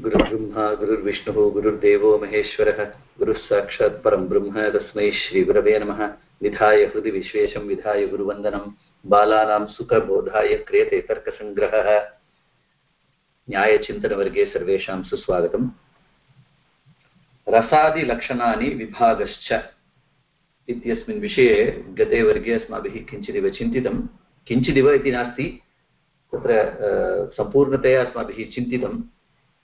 गुरुब्रह्मा गुरुर्विष्णुः, गुरुर्देवो महेश्वरः गुरुः साक्षात् परं ब्रह्म तस्मै श्रीगुरवे नमः। विधाय हृदि विश्वेशं, विधाय गुरुवन्दनं। बालानां सुखबोधाय क्रियते तर्कसङ्ग्रहः। न्यायचिन्तनवर्गे सर्वेषां सुस्वागतम्। रसादिलक्षणानि विभागश्च इत्यस्मिन् विषये गते वर्गे अस्माभिः किञ्चिदिव चिन्तितं। किञ्चिदिव इति नास्ति, तत्र सम्पूर्णतया अस्माभिः चिन्तितम्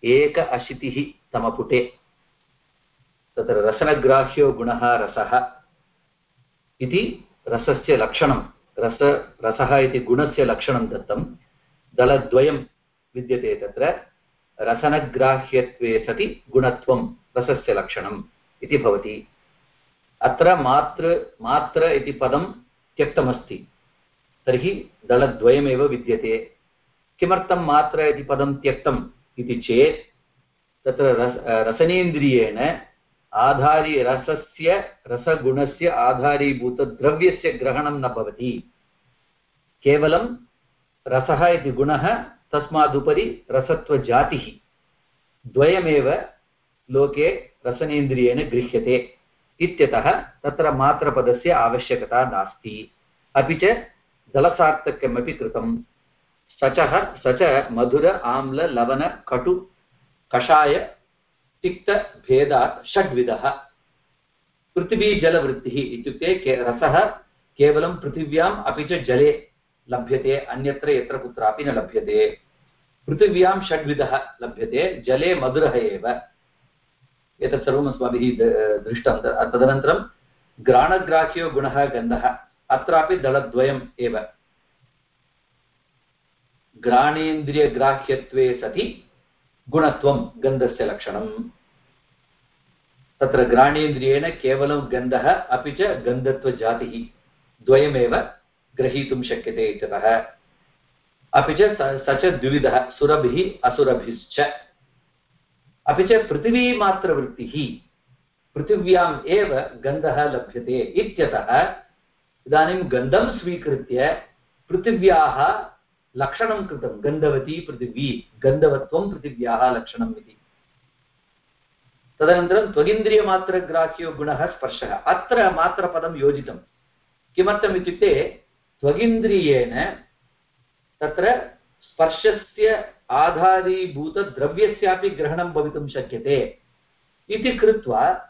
एक अशीतिः तमपुटे तत्र रसनग्राह्यो गुणः रसः इति रसस्य लक्षणं। रस, रसः इति गुणस्य लक्षणं दत्तं। दलद्वयं विद्यते तत्र। रसनग्राह्यत्वे सति गुणत्वं, रसस्य लक्षणम् इति भवति। अत्र मातृ मात्र इति पदं त्यक्तमस्ति। तर्हि दलद्वयमेव विद्यते। किमर्थं मात्र इति पदं त्यक्तम्? इति चेत् तत्र रस रसनेन्द्रियेण आधारी रसस्य, रसगुणस्य आधारीभूतद्रव्यस्य ग्रहणं न भवति। केवलं रसः इति गुणः तस्मादुपरि रसत्वजातिः। द्वयमेव लोके रसनेन्द्रियेण गृह्यते। इत्यतः तत्र मात्रपदस्य आवश्यकता नास्ति। अपि च दलसार्थक्यमपि कृतं सचः स च मधुर, आम्ल कटु, कषाय तिक्तभेदात् षड्विधः। पृथिवीजलवृत्तिः इत्युक्ते के रसः केवलं पृथिव्याम् अपि च जले लभ्यते, अन्यत्र यत्र कुत्रापि न लभ्यते। पृथिव्यां षड्विधः लभ्यते, जले मधुरः एव। एतत् सर्वम् अस्माभिः दृष्टं तदनन्तरं घ्राणग्राह्यो गुणः गन्धः, अत्रापि दलद्वयम् एव। घ्राणेन्द्रियग्राह्यत्वे सति गुणत्वं गन्धस्य लक्षणं तत्र घ्राणेन्द्रियेण केवलं गन्धः अपि च गन्धत्वजातिः द्वयमेव ग्रहीतुं शक्यते इत्यतः। अपि च स च द्विविधः सुरभिः असुरभिश्च। अपि च पृथिवीमात्रवृत्तिः पृथिव्याम् एव गन्धः लभ्यते इत्यतः इदानीं गन्धं स्वीकृत्य पृथिव्याः लक्षणं कृतं। गन्धवती पृथिवी, गन्धवत्वं पृथिव्याः लक्षणम् इति। तदनन्तरं त्वगिन्द्रियमात्रग्राह्यो गुणः स्पर्शः। अत्र मात्रपदं योजितं। किमर्थम् इत्युक्ते त्वगिन्द्रियेण तत्र स्पर्शस्य आधारीभूतद्रव्यस्यापि ग्रहणं भवितुं शक्यते। इति कृत्वा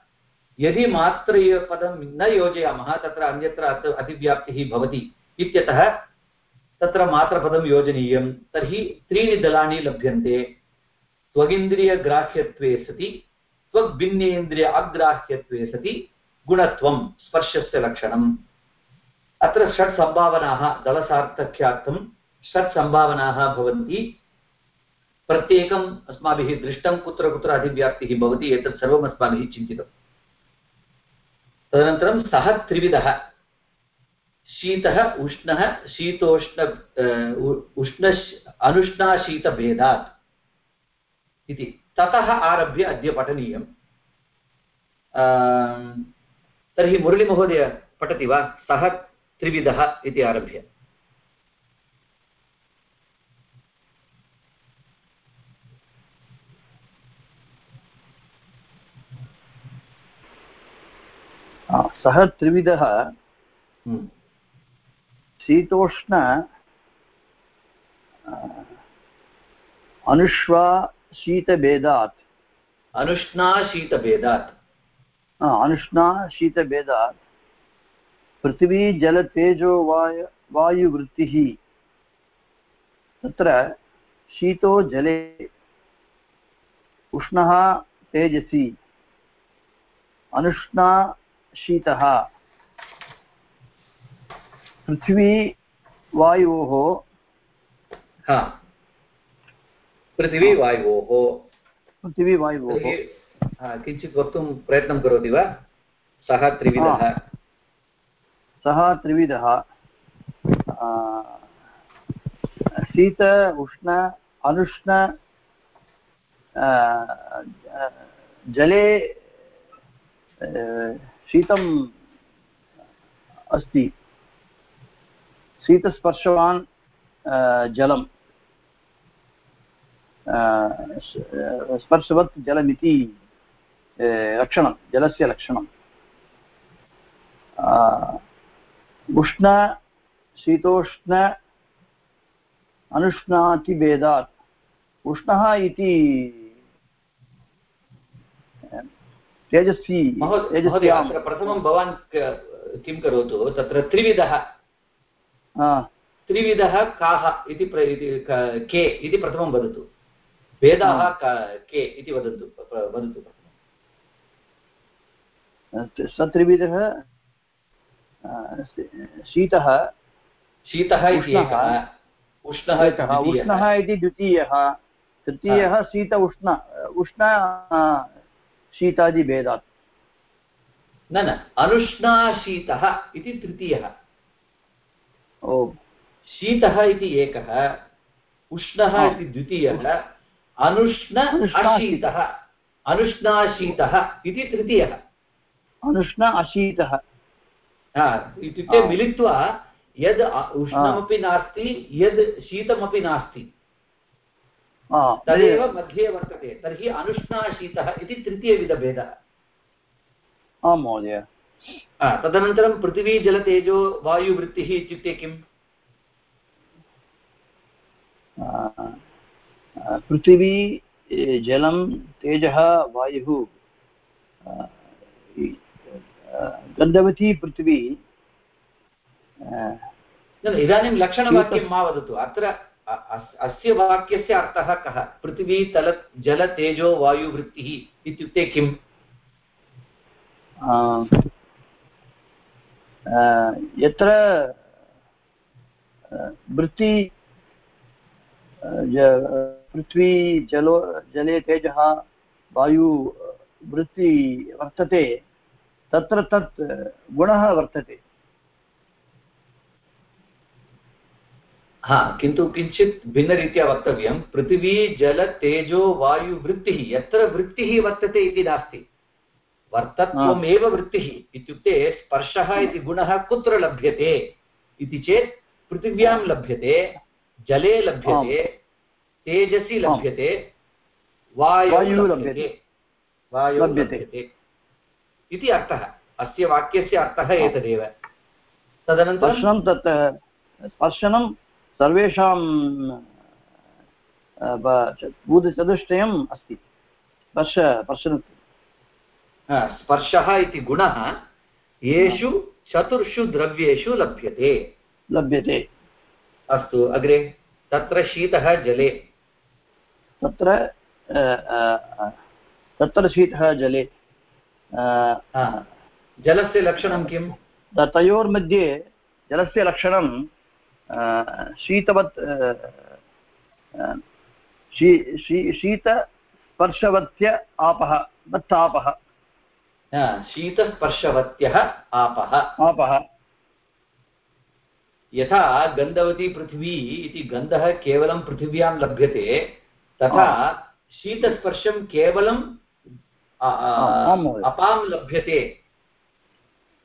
यदि मात्रपदं न योजयामः, तत्र अन्यत्र अतिव्याप्तिः भवति इत्यतः तत्र मात्रपदं योजनीयं। तर्हि त्रीणि दलानि लभ्यन्ते। त्वगिन्द्रियग्राह्यत्वे सति, त्वग्भिन्नेन्द्रिय अग्राह्यत्वे सति, गुणत्वं, स्पर्शस्य लक्षणम्। अत्र षट् सम्भावनाः दलसार्थक्यार्थं षट् सम्भावनाः भवन्ति। प्रत्येकम् अस्माभिः दृष्टं कुत्र कुत्र अधिव्याप्तिः भवति, एतत् सर्वम् अस्माभिः चिन्तितम् तदनन्तरं सः त्रिविधः शीतः उष्णः शीतोष्ण उष्ण अनुष्णाशीतभेदात् इति। ततः आरभ्य अद्य पठनीयम्। तर्हि मुरळीमहोदय पठति वा? सः त्रिविधः इति आरभ्य। सः त्रिविधः हम्म। शीतोष्ण अनुष्वा शीतभेदात्। अनुष्णाशीतभेदात् अनुष्णा शीतभेदात्। पृथिवी जलतेजो वाय वायुवृत्तिः। तत्र शीतो जले उष्णः तेजसि। अनुष्णा शीतः। पृथ्वी वायोः हा। पृथिवी वायोः। पृथिवी वायोः। किञ्चित् वक्तुं प्रयत्नं करोति वा? सः त्रिविधः। सः त्रिविधः। शीत उष्ण अनुष्ण जले शीतम् अस्ति। शीतस्पर्शवान् जलम् स- स्पर्शवत् जलमिति लक्षणं जलस्य लक्षणम्। उष्ण शीतोष्ण अनुष्णातिभेदात्। उष्णः इति तेजस्वी अत्र प्रथमं भवान् किं करोतु? तत्र त्रिविधः त्रिविधः काः इति क- के इति प्रथमं वदतु. भेदाः के इति वदन्तु वदतु स त्रिविधः शीतः शीतः इति उष्णः। एकः उष्णः इति द्वितीयः। उष्णः इति द्वितीयः. तृतीयः शीत उष्ण उष्ण शीतादिभेदात्. न न अनुष्णाशीतः इति तृतीयः. ओ शीतः इति एकः उष्णः। इति द्वितीयः अनुष्ण अशीतः अनुष्णाशीतः इति तृतीयः। अनुष्ण अशीतः। इत्युक्ते मिलित्वा यद् उष्णमपि नास्ति यद् शीतमपि नास्ति। तदेव मध्ये वर्तते। तर्हि अनुष्णाशीतः इति तृतीयविधभेदः। आं महोदय। तदनन्तरं पृथिवी जलतेजो वायुवृत्तिः इत्युक्ते किम् पृथिवी जलं तेजः वायुः गन्धवती पृथिवी इदानीं लक्षणवाक्यं मा वदतु अत्र अस्- अस्य वाक्यस्य अर्थः कः पृथिवी तल जलतेजो वायुवृत्तिः इत्युक्ते किम् यत्र वृत्ति पृथ्वी जलो जले तेजः वायु वृत्ति वर्तते तत्र तत् गुणः वर्तते हा किन्तु किञ्चित् भिन्नरीत्या वक्तव्यं पृथिवी जल तेजो वायुवृत्तिः यत्र वृत्तिः वर्तते इति नास्ति वर्तत्वमेव वृत्तिः इत्युक्ते स्पर्शः इति गुणः कुत्र लभ्यते इति चेत् पृथिव्यां लभ्यते जले लभ्यते तेजसि लभ्यते वायौ लभ्यते। वायौ लभ्यते। इति अर्थः। अस्य वाक्यस्य अर्थः एतदेव। तदनन्तरं स्पर्शनं तत् स्पर्शनं सर्वेषां भूतचतुष्टयम् अस्ति। स्पर्श स्पर्शनं स्पर्शः इति गुणः येषु चतुर्षु द्रव्येषु लभ्यते। लभ्यते। अस्तु अग्रे तत्र शीतः जले। तत्र तत्र शीतः जले। जलस्य लक्षणं त- तयोर्मध्ये जलस्य लक्षणं शीतवत् शी शी शीतस्पर्शवत्य आपः वत्तापः। शीतस्पर्शवत्यः आपः आपः यथा गन्धवती पृथिवी इति गन्धः केवलं पृथिव्यां लभ्यते तथा शीतस्पर्शं केवलं आ, आ, आं अपां लभ्यते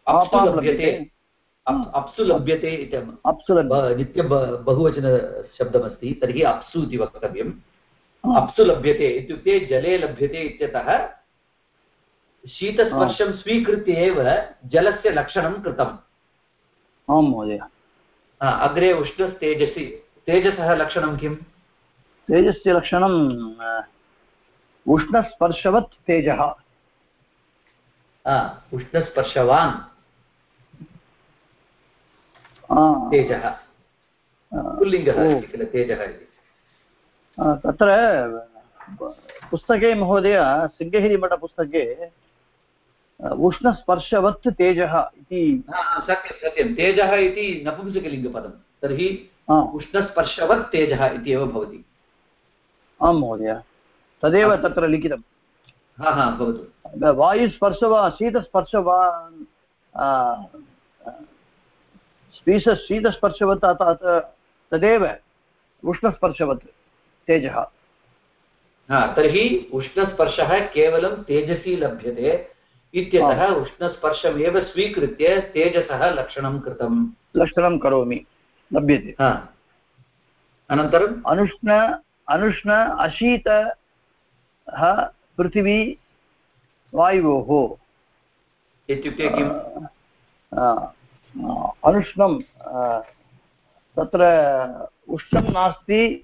अप्सु लभ्यते अप्सु लभ्यते इति नित्य बहुवचनशब्दमस्ति तर्हि अप्सु इति वक्तव्यम्. अप्सु लभ्यते इत्युक्ते जले लभ्यते इत्यतः शीतस्पर्शं स्वीकृत्य एव जलस्य लक्षणं कृतम्। आं महोदय। अग्रे उष्णस्तेजसि तेजसः लक्षणं किम्? तेजस्य लक्षणं अ, उष्णस्पर्शवत् तेजः। हा, उष्णस्पर्शवान् तेजः। पुल्लिङ्गः अस्ति किल तेजः इति। तत्र पुस्तके महोदय शृङ्गगिरिमठपुस्तके अ, उष्णस्पर्शवत् तेजः इति सत्यं सत्यं। तेजः इति नपुंसकलिङ्गपदं। तर्हि उष्णस्पर्शवत् तेजः इति एव भवति। आं महोदय। तदेव तत्र लिखितं। हा हा भवतु। वायुस्पर्शवा शीतस्पर्शवान् आ, आ, शीत शीतस्पर्शवत् तदेव उष्णस्पर्शवत् तेजः। हा तर्हि उष्णस्पर्शः केवलं तेजसि लभ्यते। इत्यतः उष्णस्पर्शमेव स्वीकृत्य तेजसः लक्षणं कृतम्। लक्षणं करोमि। लभ्यते। हा। अनन्तरम् अनुष्ण अनुष्ण अशीतः पृथिवी वायोः। इत्युक्ते किम्? अनुष्णं तत्र उष्णं नास्ति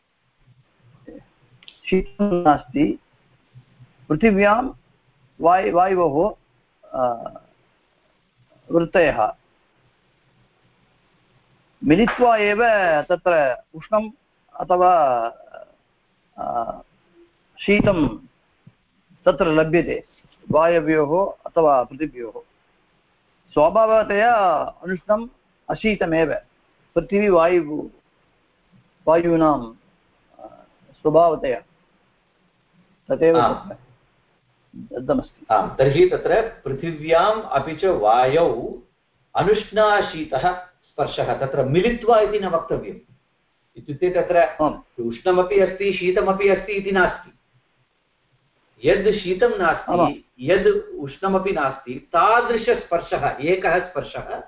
शीतं नास्ति। पृथिव्यां वायु वायोः वृत्तयः। मिलित्वा एव तत्र उष्णम् अथवा शीतं तत्र लभ्यते वायव्योः अथवा पृथिव्योः। स्वाभावतया अनुष्णम् अशीतमेव। पृथिवी वायु वायूनां स्वभावतया तदेव दत्तमस्ति आम् तर्हि तत्र पृथिव्याम् अपि च वायौ अनुष्णाशीतः स्पर्शः तत्र मिलित्वा इति न वक्तव्यम्। इत्युक्ते तत्र उष्णमपि अस्ति शीतमपि अस्ति इति नास्ति। यद् शीतं नास्ति यद् उष्णमपि नास्ति तादृशस्पर्शः एकः स्पर्शः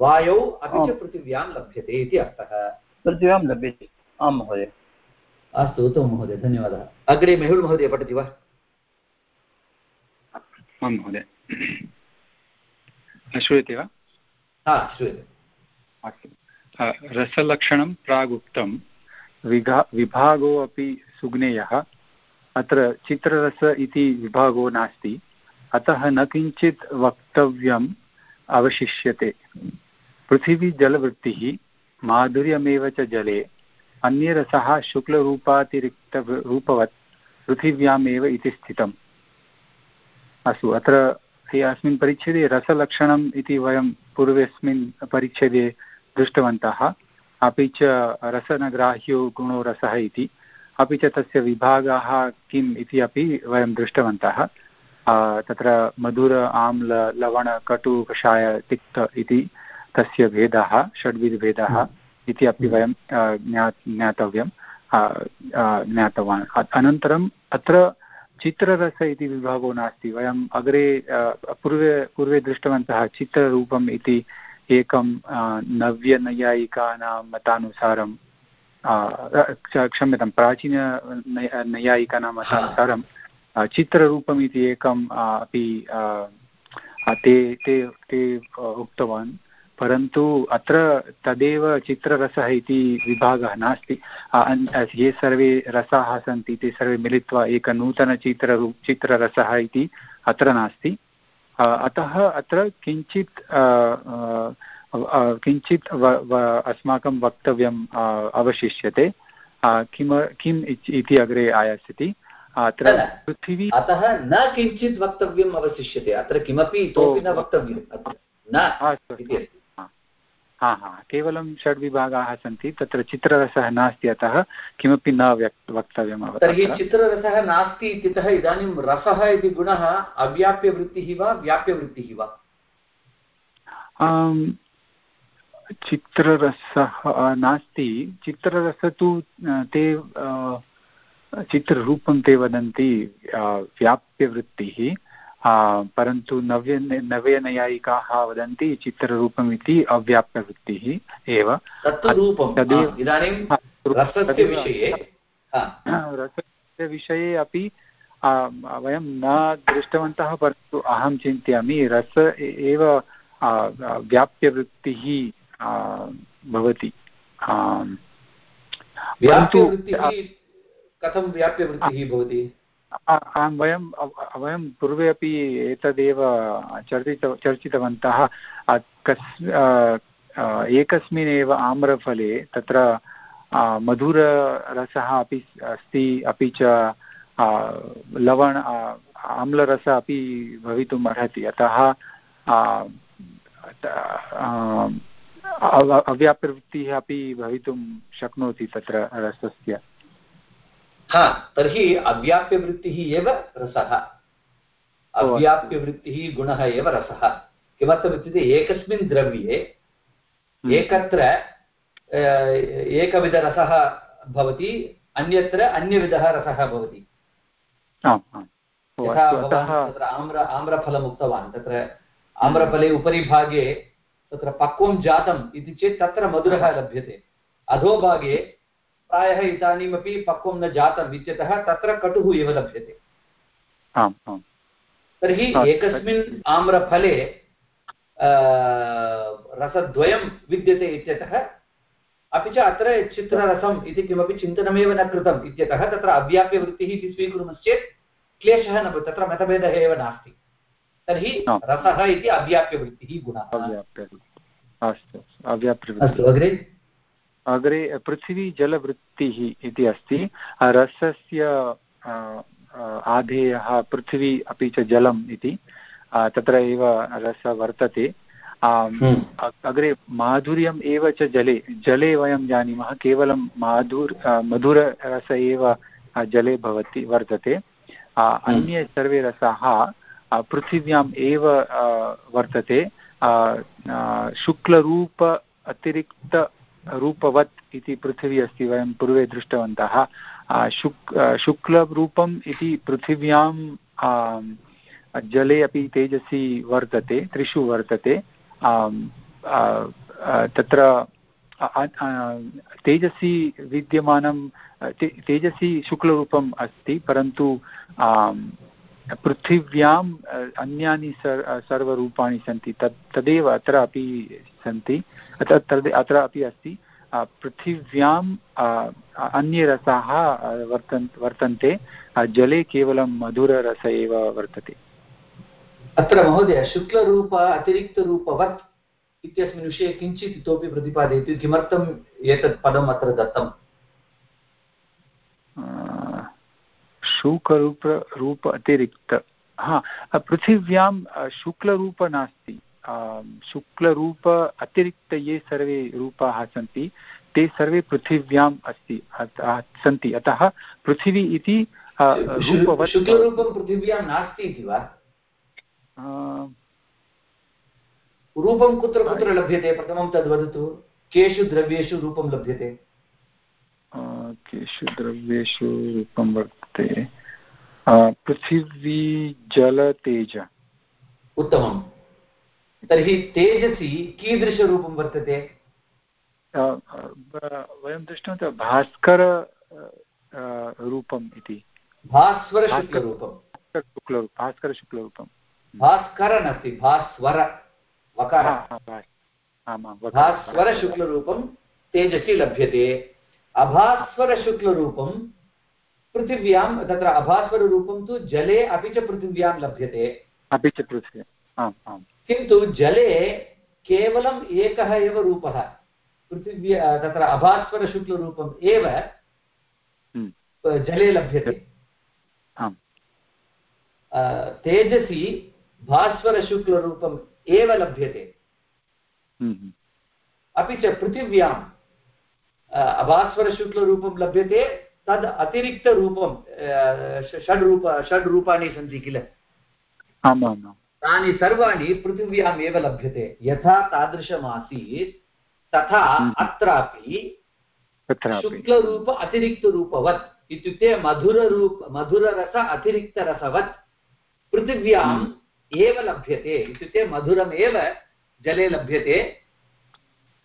वायौ अपि च पृथिव्यां लभ्यते इति अर्थः। पृथिव्यां लभ्यते। आं महोदय। अस्तु उत्तमं महोदय धन्यवादः। अग्रे मेहुल् महोदय पठति वा? आं महोदय। श्रूयते वा? श्रूयते। अस्तु। रसलक्षणं प्रागुक्तं। विघा विभागो अपि सुज्ञेयः अत्र चित्ररस इति विभागो नास्ति। अतः न किञ्चित् वक्तव्यम् अवशिष्यते। पृथिवीजलवृत्तिः माधुर्यमेव च जले। अन्ये रसः शुक्लरूपातिरिक्तरूपवत् पृथिव्यामेव इति स्थितम्। अस्तु, अत्र अस्मिन् परिच्छेदे रसलक्षणम् इति वयं पूर्वस्मिन् परिच्छेदे दृष्टवन्तः। अपि च रसनग्राह्यो गुणो रसः इति। अपि च तस्य विभागाः किम् इति अपि वयं दृष्टवन्तः। तत्र मधुर, आम्ल, लवण, कटु, कषाय, तिक्त इति तस्य भेदः, षड्विधभेदः इति अपि वयं ज्ञा ज्ञातव्यं ज्ञातवान्। अनन्तरम् अत्र चित्ररस इति विभागो नास्ति। वयम् अग्रे पूर्वे पूर्वे दृष्टवन्तः चित्ररूपम् इति एकं नव्यनैयायिकानां मतानुसारं क्षम्यतां प्राचीन नैयायिकानां मतानुसारं चित्ररूपम् इति एकम् अपि ते ते ते उक्तवान्। परन्तु अत्र तदेव चित्ररसः इति विभागः नास्ति। ये सर्वे रसाः सन्ति ते सर्वे मिलित्वा एकनूतनचित्ररू चित्ररसः इति अत्र नास्ति। अतः अत्र किञ्चित् किञ्चित् अस्माकं वक्तव्यम् अवशिष्यते। किम किम् इति अग्रे आयास्यति। अत्र पृथिवी अतः न किञ्चित् वक्तव्यम् अवशिष्यते। अत्र किमपि इतोपि न वक्तव्यम्। न अस्ति। हा हा. केवलं षड्विभागाः सन्ति तत्र चित्ररसः नास्ति अतः किमपि न व्यक् वक्तव्यम् तर्हि चित्ररसः नास्ति इत्यतः इदानीं रसः इति गुणः अव्याप्यवृत्तिः वा व्याप्यवृत्तिः वा? चित्ररसः नास्ति. चित्ररस तु ते चित्ररूपं ते वदन्ति व्याप्यवृत्तिः। परन्तु नव्य नव्यनैयायिकाः वदन्ति चित्ररूपम् इति अव्याप्यवृत्तिः एव तदेव इदानीं रसस्य विषये। अपि वयं न दृष्टवन्तः परन्तु अहं चिन्तयामि रस एव व्याप्यवृत्तिः भवति। कथं व्याप्यवृत्तिः भवति? वयं वयं पूर्वे अपि एतदेव चर्चित, चर्चितवन्तः। कस् एकस्मिन्नेव आम्रफले तत्र मधुररसः अपि अस्ति, अपि च लवण आम्लरसः अपि भवितुम् अर्हति। अतः अव्याप्रवृत्तिः अपि भवितुं शक्नोति तत्र रसस्य। हा तर्हि अव्याप्यवृत्तिः एव रसः। अव्याप्यवृत्तिः गुणः एव रसः। किमर्थमित्युक्ते एकस्मिन् द्रव्ये एकत्र एकविधरसः भवति अन्यत्र अन्यविधः रसः भवति। यथा भवान् तत्र आम्र आम्रफलम् उक्तवान्। तत्र आम्रफले उपरि भागे तत्र पक्वं जातम् इति चेत् तत्र मधुरः लभ्यते। अधोभागे प्रायः इदानीमपि पक्वं न जातम् इत्यतः तत्र कटुः एव लभ्यते। आम् आम्। तर्हि हा, एकस्मिन् आम्रफले रसद्वयं विद्यते इत्यतः अपि च अत्र चित्ररसम् इति किमपि चिन्तनमेव न कृतम् इत्यतः तत्र अव्याप्यवृत्तिः इति स्वीकुर्मश्चेत् क्लेशः न भवति तत्र मतभेदः एव नास्ति। तर्हि रसः इति अव्याप्यवृत्तिः गुणः। अस्तु अग्रे। अग्रे पृथिवी जलवृत्तिः इति अस्ति। रसस्य आधेयः पृथिवी अपि च जलम् इति। तत्र एव रसः वर्तते। हम्म। अग्रे माधुर्यम् एव च जले जले वयं जानीमः। केवलं माधुर् मधुररस एव जले भवति वर्तते। अ, अन्ये सर्वे रसाः पृथिव्याम् एव वर्तते। शुक्लरूप अतिरिक्त रूपवत् इति पृथिवी अस्ति, वयं पूर्वे दृष्टवन्तः। शुक् शुक्लरूपम् इति पृथिव्यां जले अपि तेजसी वर्तते, त्रिषु वर्तते। तत्र तेजसी विद्यमानं, ते- तेजसी शुक्लरूपम् अस्ति, परन्तु पृथिव्याम् अन्यानि सर् सर्वरूपाणि सन्ति। तत् तदेव अत्र अपि सन्ति। अत्र तद् अत्र अपि अस्ति। पृथिव्याम् अ, अन्ये रसाः अ, वर्तन् वर्तन्ते। जले केवलं मधुररस एव वर्तते। अत्र महोदय शुक्लरूप अतिरिक्तरूपवत् इत्यस्मिन् विषये किञ्चित् इतोपि प्रतिपादयतु। किमर्थम् एतत् पदम् अत्र दत्तम्? शुकरूप रूप अतिरिक्त हा पृथिव्यां शुक्लरूप नास्ति। शुक्लरूप अतिरिक्त ये सर्वे रूपाः सन्ति ते सर्वे पृथिव्याम् अस्ति सन्ति। अतः पृथिवी इति रूपवत् शुक्लरूपं पृथिव्यां नास्ति इति वा? रूपं कुत्र कुत्र लभ्यते? प्रथमं तद् वदतु। केषु द्रव्येषु रूपं लभ्यते? केषु द्रव्येषु रूपं अ, पृथिवी जल तेज। उत्तमं तर्हि तेजसि कीदृशरूपं वर्तते? वयं दृष्टवन्तः भास्कर रूपम् इति। भास्वरशुक्लरूपं भास्करशुक्लरूपं भास्कर नास्ति भास्वर भास्वरशुक्लरूपं तेजसि लभ्यते। अभास्वरशुक्लरूपं पृथिव्यां तत्र अभास्वररूपं तु जले अपि च पृथिव्यां लभ्यते। अपि च पृथ्वी। आम् आम्। किन्तु जले केवलम् एकः एव रूपः। पृथिव्या तत्र अभास्वरशुक्लरूपम् एव हम्म, जले लभ्यते। आम्। तेजसि भास्वरशुक्लरूपम् एव लभ्यते। हम्म, हम्म, अपि च पृथिव्याम् अभास्वरशुक्लरूपं लभ्यते। तद् अतिरिक्तरूपं अ, ष- षड्रूप षड्रूपाणि सन्ति किल? तानि सर्वाणि पृथिव्याम् एव लभ्यते। यथा तादृशमासीत् तथा हम्म। अत्रापि शुक्लरूप अतिरिक्तरूपवत् इत्युक्ते मधुररूप मधुररस अतिरिक्तरसवत् पृथिव्याम् एव लभ्यते। इत्युक्ते मधुरमेव जले लभ्यते।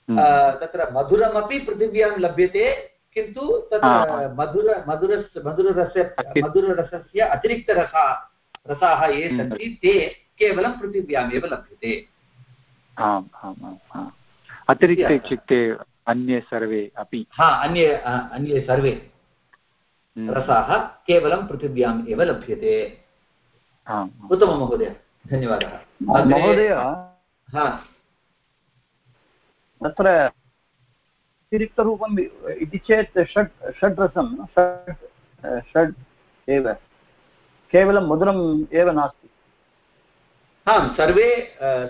हम्म, तत्र मधुरमपि पृथिव्यां लभ्यते। किन्तु तत्र। मधुर मधुरस् मधुररस्य मधुररसस्य अतिरिक्तरसा रसाः ये हम्म। सन्ति ते केवलं पृथिव्यामेव लभ्यते। आम् आम् आम् अतिरिक्त इत्युक्ते अन्ये सर्वे अपि। हा अन्ये अन्ये सर्वे हम्म, रसाः केवलं पृथिव्याम् एव लभ्यते। उत्तमं महोदय धन्यवादः। महोदय। तत्र अतिरिक्तरूपम् इति चेत् षट् षड् रसं षट् षड् एव। केवलं मधुरम् एव नास्ति। आम् सर्वे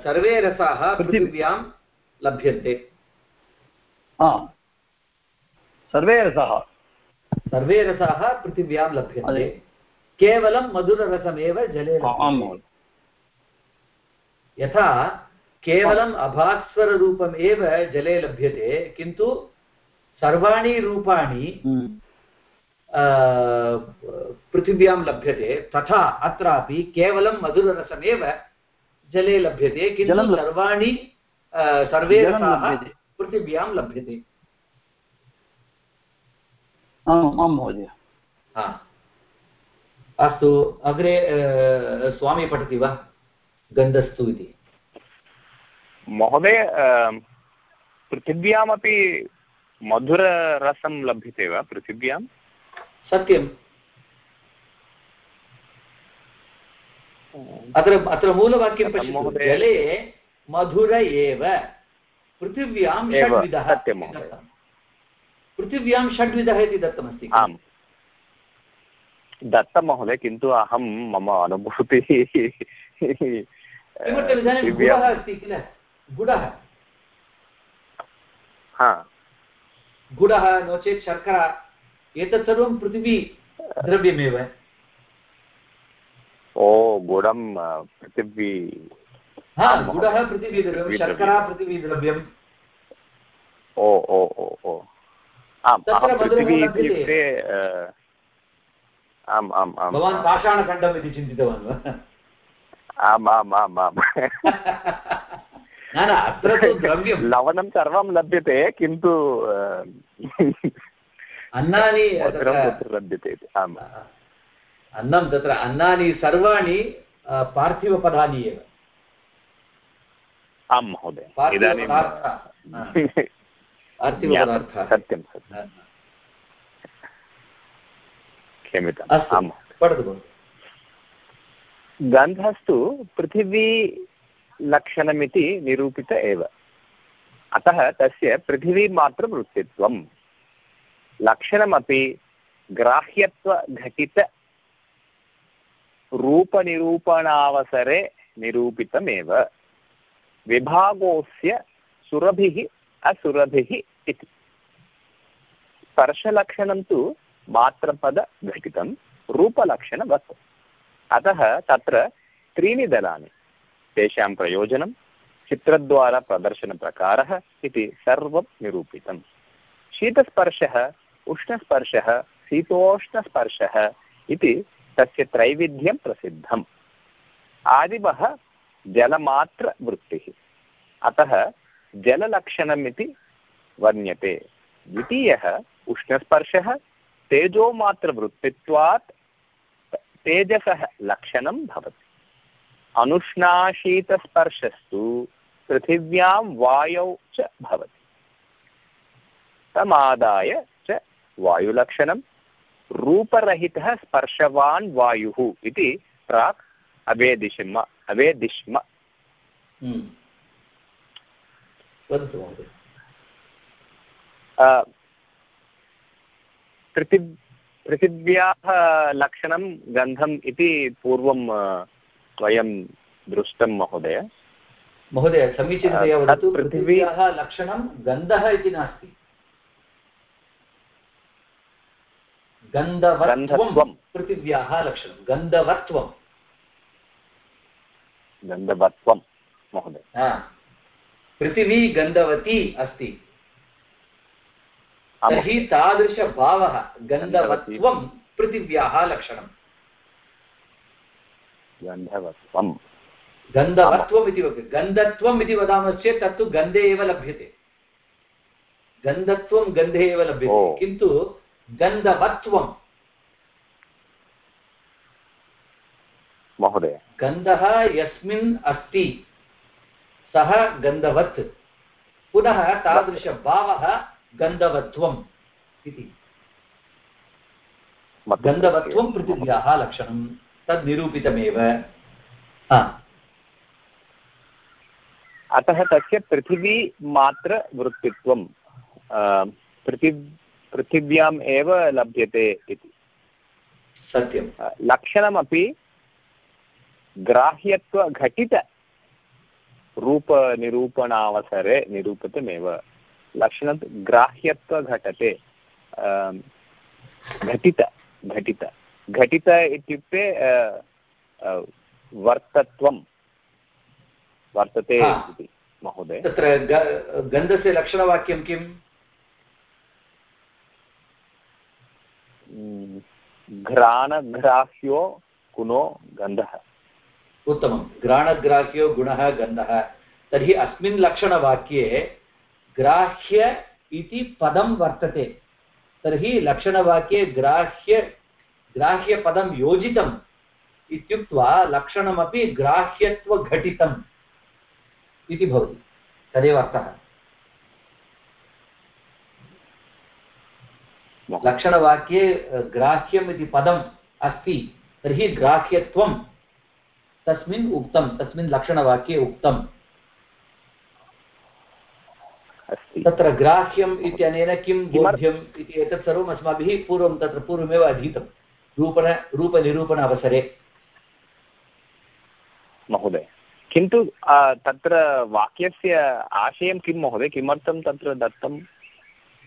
सर्वे रसाः पृथिव्यां लभ्यन्ते। हा सर्वे रसाः। सर्वे रसाः पृथिव्यां लभ्यन्ते। केवलं मधुररसमेव जले आम् यथा केवलम् अभास्वररूपम् एव जले लभ्यते किन्तु सर्वाणि रूपाणि पृथिव्यां लभ्यते तथा अत्रापि केवलं मधुररसमेव जले लभ्यते किन्तु सर्वाणि सर्वे रसाः पृथिव्यां लभ्यते आम् आं महोदय अस्तु अग्रे स्वामी पठति वा गन्धस्तु इति महोदय पृथिव्यामपि मधुररसं लभ्यते वा पृथिव्याम् सत्यम्। अत्र अत्र मूलवाक्यं पश्यतु। जले मधुर एव। पृथिव्यां षड्विधः। पृथिव्यां षड्विधः इति दत्तमस्ति। आम्। दत्तं महोदय किन्तु अहं मम अनुभूतिः किमर्थम् इदानीं गुडः अस्ति किल? गुडः। हा। गुडः नो चेत् शर्करा एतत् सर्वं पृथिवी द्रव्यमेव। ओ गुडं पृथिवी। हा गुडः पृथिवीद्रव्यं। शर्करा पृथिवीद्रव्यं ओ ओ ओ ओ। आम्। इत्युक्ते आम् आम् आम् भवान् पाषाणखण्डम् इति चिन्तितवान् वा? आम् आम् आम् आम्। न न अत्र तु द्रव्यं लवणं सर्वं लभ्यते किन्तु अन्नानि लभ्यते आम्। अन्नं तत्र अन्नानि सर्वाणि पार्थिवपदानि एव। आं महोदय। इदानीं पार्थिवपदार्थाः। सत्यं सत्यं। क्षम्यताम्। आम्। पठतु गन्धस्तु पृथिवी लक्षणमिति निरूपित एव। अतः तस्य पृथिवीमात्रवृत्तित्वं लक्षणमपि ग्राह्यत्वघटित रूपनिरूपणावसरे निरूपितमेव। विभागोऽस्य सुरभिः असुरभिः इति। स्पर्शलक्षणं तु मात्रपदघटितं, रूपलक्षणवत्। अतः तत्र त्रीणि दलानि। तेषां प्रयोजनं चित्रद्वारा प्रदर्शनप्रकारः इति सर्वं निरूपितम्। शीतस्पर्शः, उष्णस्पर्शः, शीतोष्णस्पर्शः इति तस्य त्रैविध्यं प्रसिद्धम्। आदिवः जलमात्रवृत्तिः। अतः जललक्षणमिति वर्ण्यते। द्वितीयः, उष्णस्पर्शः, तेजोमात्रवृत्तित्वात् तेजसः लक्षणं भवति। अनुष्णाशीतस्पर्शस्तु पृथिव्यां वायौ च भवति। तमादाय च वायुलक्षणं रूपरहितः स्पर्शवान् वायुः इति प्राक् अवेदिष्म अवेदिष्म। हम्म। पृथिव्याः लक्षणं गन्धम् इति पूर्वं अ, वयं दृष्टं महोदय। महोदय समीचीनतया वदतु पृथिव्याः लक्षणं गन्धः इति नास्ति। गन्धवत्वं पृथिव्याः लक्षणं गन्धवत्वं। गन्धवत्वं महोदय। पृथिवी गन्धवती अस्ति। तर्हि तादृशभावः गन्धवत्वं पृथिव्याः लक्षणं गन्धवत्वं गन्धवत्वम्। इति गन्धत्वम् इति वदामश्चेत् तत्तु गन्धे एव लभ्यते। गन्धत्वं गन्धे एव लभ्यते। किन्तु गन्धवत्वं महोदय। गन्धः यस्मिन् अस्ति सः गन्धवत्। पुनः तादृशभावः गन्धवत्वम् इति। गन्धवत्वं पृथिव्याः लक्षणं तद् निरूपितमेव अतः तस्य पृथिवी मात्रवृत्तित्वं पृथि पृथिव्याम् एव लभ्यते इति। सत्यं लक्षणमपि ग्राह्यत्वघटित रूपनिरूपणावसरे निरूपितमेव। लक्षणं ग्राह्यत्वघटते अ, घटित घटित। घटित इत्युक्ते वर्तत्वं। वर्तते इति महोदय। तत्र गन्धस्य लक्षणवाक्यं किम् घ्राणग्राह्यो गुणो गन्धः। उत्तमं। घ्राणग्राह्यो गुणः गन्धः। तर्हि अस्मिन् लक्षणवाक्ये ग्राह्य इति पदं वर्तते। तर्हि लक्षणवाक्ये ग्राह्य ग्राह्यपदं योजितम् इत्युक्त्वा लक्षणमपि ग्राह्यत्वघटितम् इति भवति। तदेव अर्थः। लक्षणवाक्ये ग्राह्यम् इति पदम् अस्ति तर्हि ग्राह्यत्वं तस्मिन् उक्तं तस्मिन् लक्षणवाक्ये उक्तम् तत्र ग्राह्यम् इत्यनेन किं बोध्यम् इति एतत् सर्वम् अस्माभिः पूर्वं तत्र पूर्वमेव अधीतं रूपण रूपनिरूपण अवसरे। महोदय किन्तु तत्र वाक्यस्य आशयं किं महोदय? किमर्थं तत्र दत्तं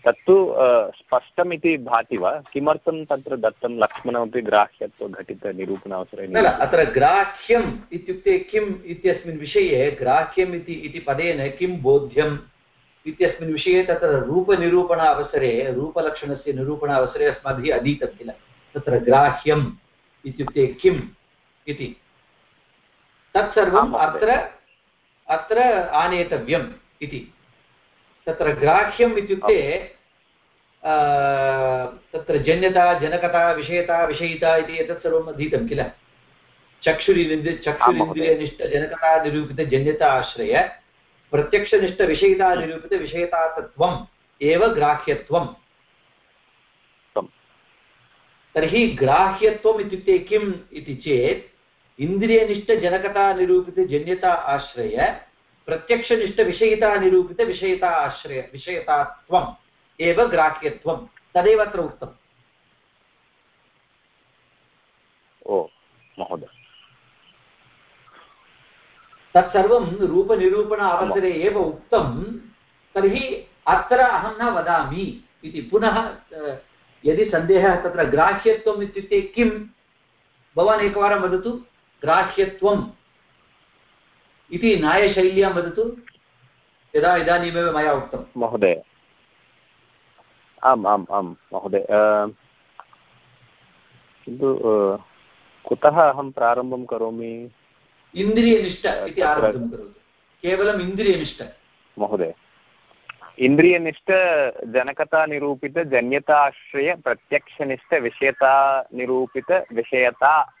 तत्तु आ, स्पष्टमिति भाति वा? किमर्थं तत्र दत्तं? लक्ष्मणमपि ग्राह्यत्वघटितनिरूपणावसरे न न अत्र ग्राह्यम् इत्युक्ते किम् इत्यस्मिन् विषये ग्राह्यम् इति इति पदेन किं बोध्यम् इत्यस्मिन् विषये तत्र रूपनिरूपण अवसरे रूपलक्षणस्य निरूपणावसरे अस्माभिः अधीतं किल। तत्र ग्राह्यम् इत्युक्ते किम् इति तत्सर्वम्। अत्र अत्र आनेतव्यम् इति तत्र ग्राह्यम् इत्युक्ते तत्र जन्यता जनकता विषयता विषयिता इति एतत् सर्वम् अधीतं किल चक्षुरिन्द्रि चक्षुरिन्द्रियनिष्ठजनकता निरूपितजन्यता आश्रय प्रत्यक्षनिष्ठविषयिता निरूपितविषयतातत्वम् एव ग्राह्यत्वम् त्वम्। तर्हि ग्राह्यत्वम् इत्युक्ते किम् इति चेत् इन्द्रियनिष्ठजनकता निरूपितजन्यता आश्रय प्रत्यक्षनिष्ठविषयिता निरूपितविषयता आश्रय विषयतात्वम् एव ग्राह्यत्वं तदेव अत्र उक्तम्। ओ महोदय। तत्सर्वं रूपनिरूपण अवसरे एव उक्तं तर्हि अत्र अहं न वदामि इति पुनः यदि सन्देहः तत्र ग्राह्यत्वम् इत्युक्ते किं भवान् एकवारं वदतु। ग्राह्यत्वम् इति न्यायशैल्यां वदतु। यदा इदानीमेव मया उक्तं। महोदय। आम् आम् आम् महोदय। किन्तु कुतः अहं प्रारम्भं करोमि? इन्द्रियनिष्ठ इति आरब्धं करोतु। केवलम् इन्द्रियनिष्ठ। महोदय। इन्द्रियनिष्ठ जनकता निरूपित जन्यताश्रय प्रत्यक्षनिष्ठ विषयता निरूपित विषयता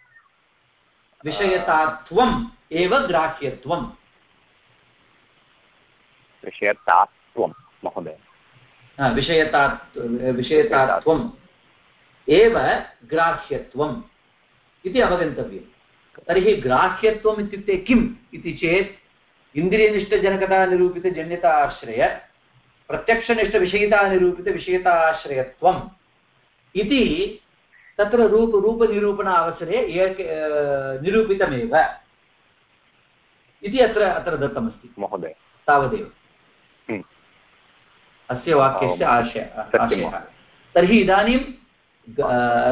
विषयतात्वम् एव ग्राह्यत्वम्। विषयतात्वं महोदय। हा, विषयतात् विषयतात्वम् एव ग्राह्यत्वम् इति अवगन्तव्यम्। तर्हि ग्राह्यत्वम् इत्युक्ते किम् इति चेत् इन्द्रियनिष्ठजनकता निरूपितजन्यता आश्रय प्रत्यक्षनिष्ठविषयिता निरूपितविषयता आश्रयत्वम् इति तत्र रूप रूपनिरूपण अवसरे एक निरूपितमेव. इति अत्र अत्र दत्तमस्ति. महोदय. तावदेव. हम्म। अस्य वाक्यस्य आशय। तर्हि इदानीं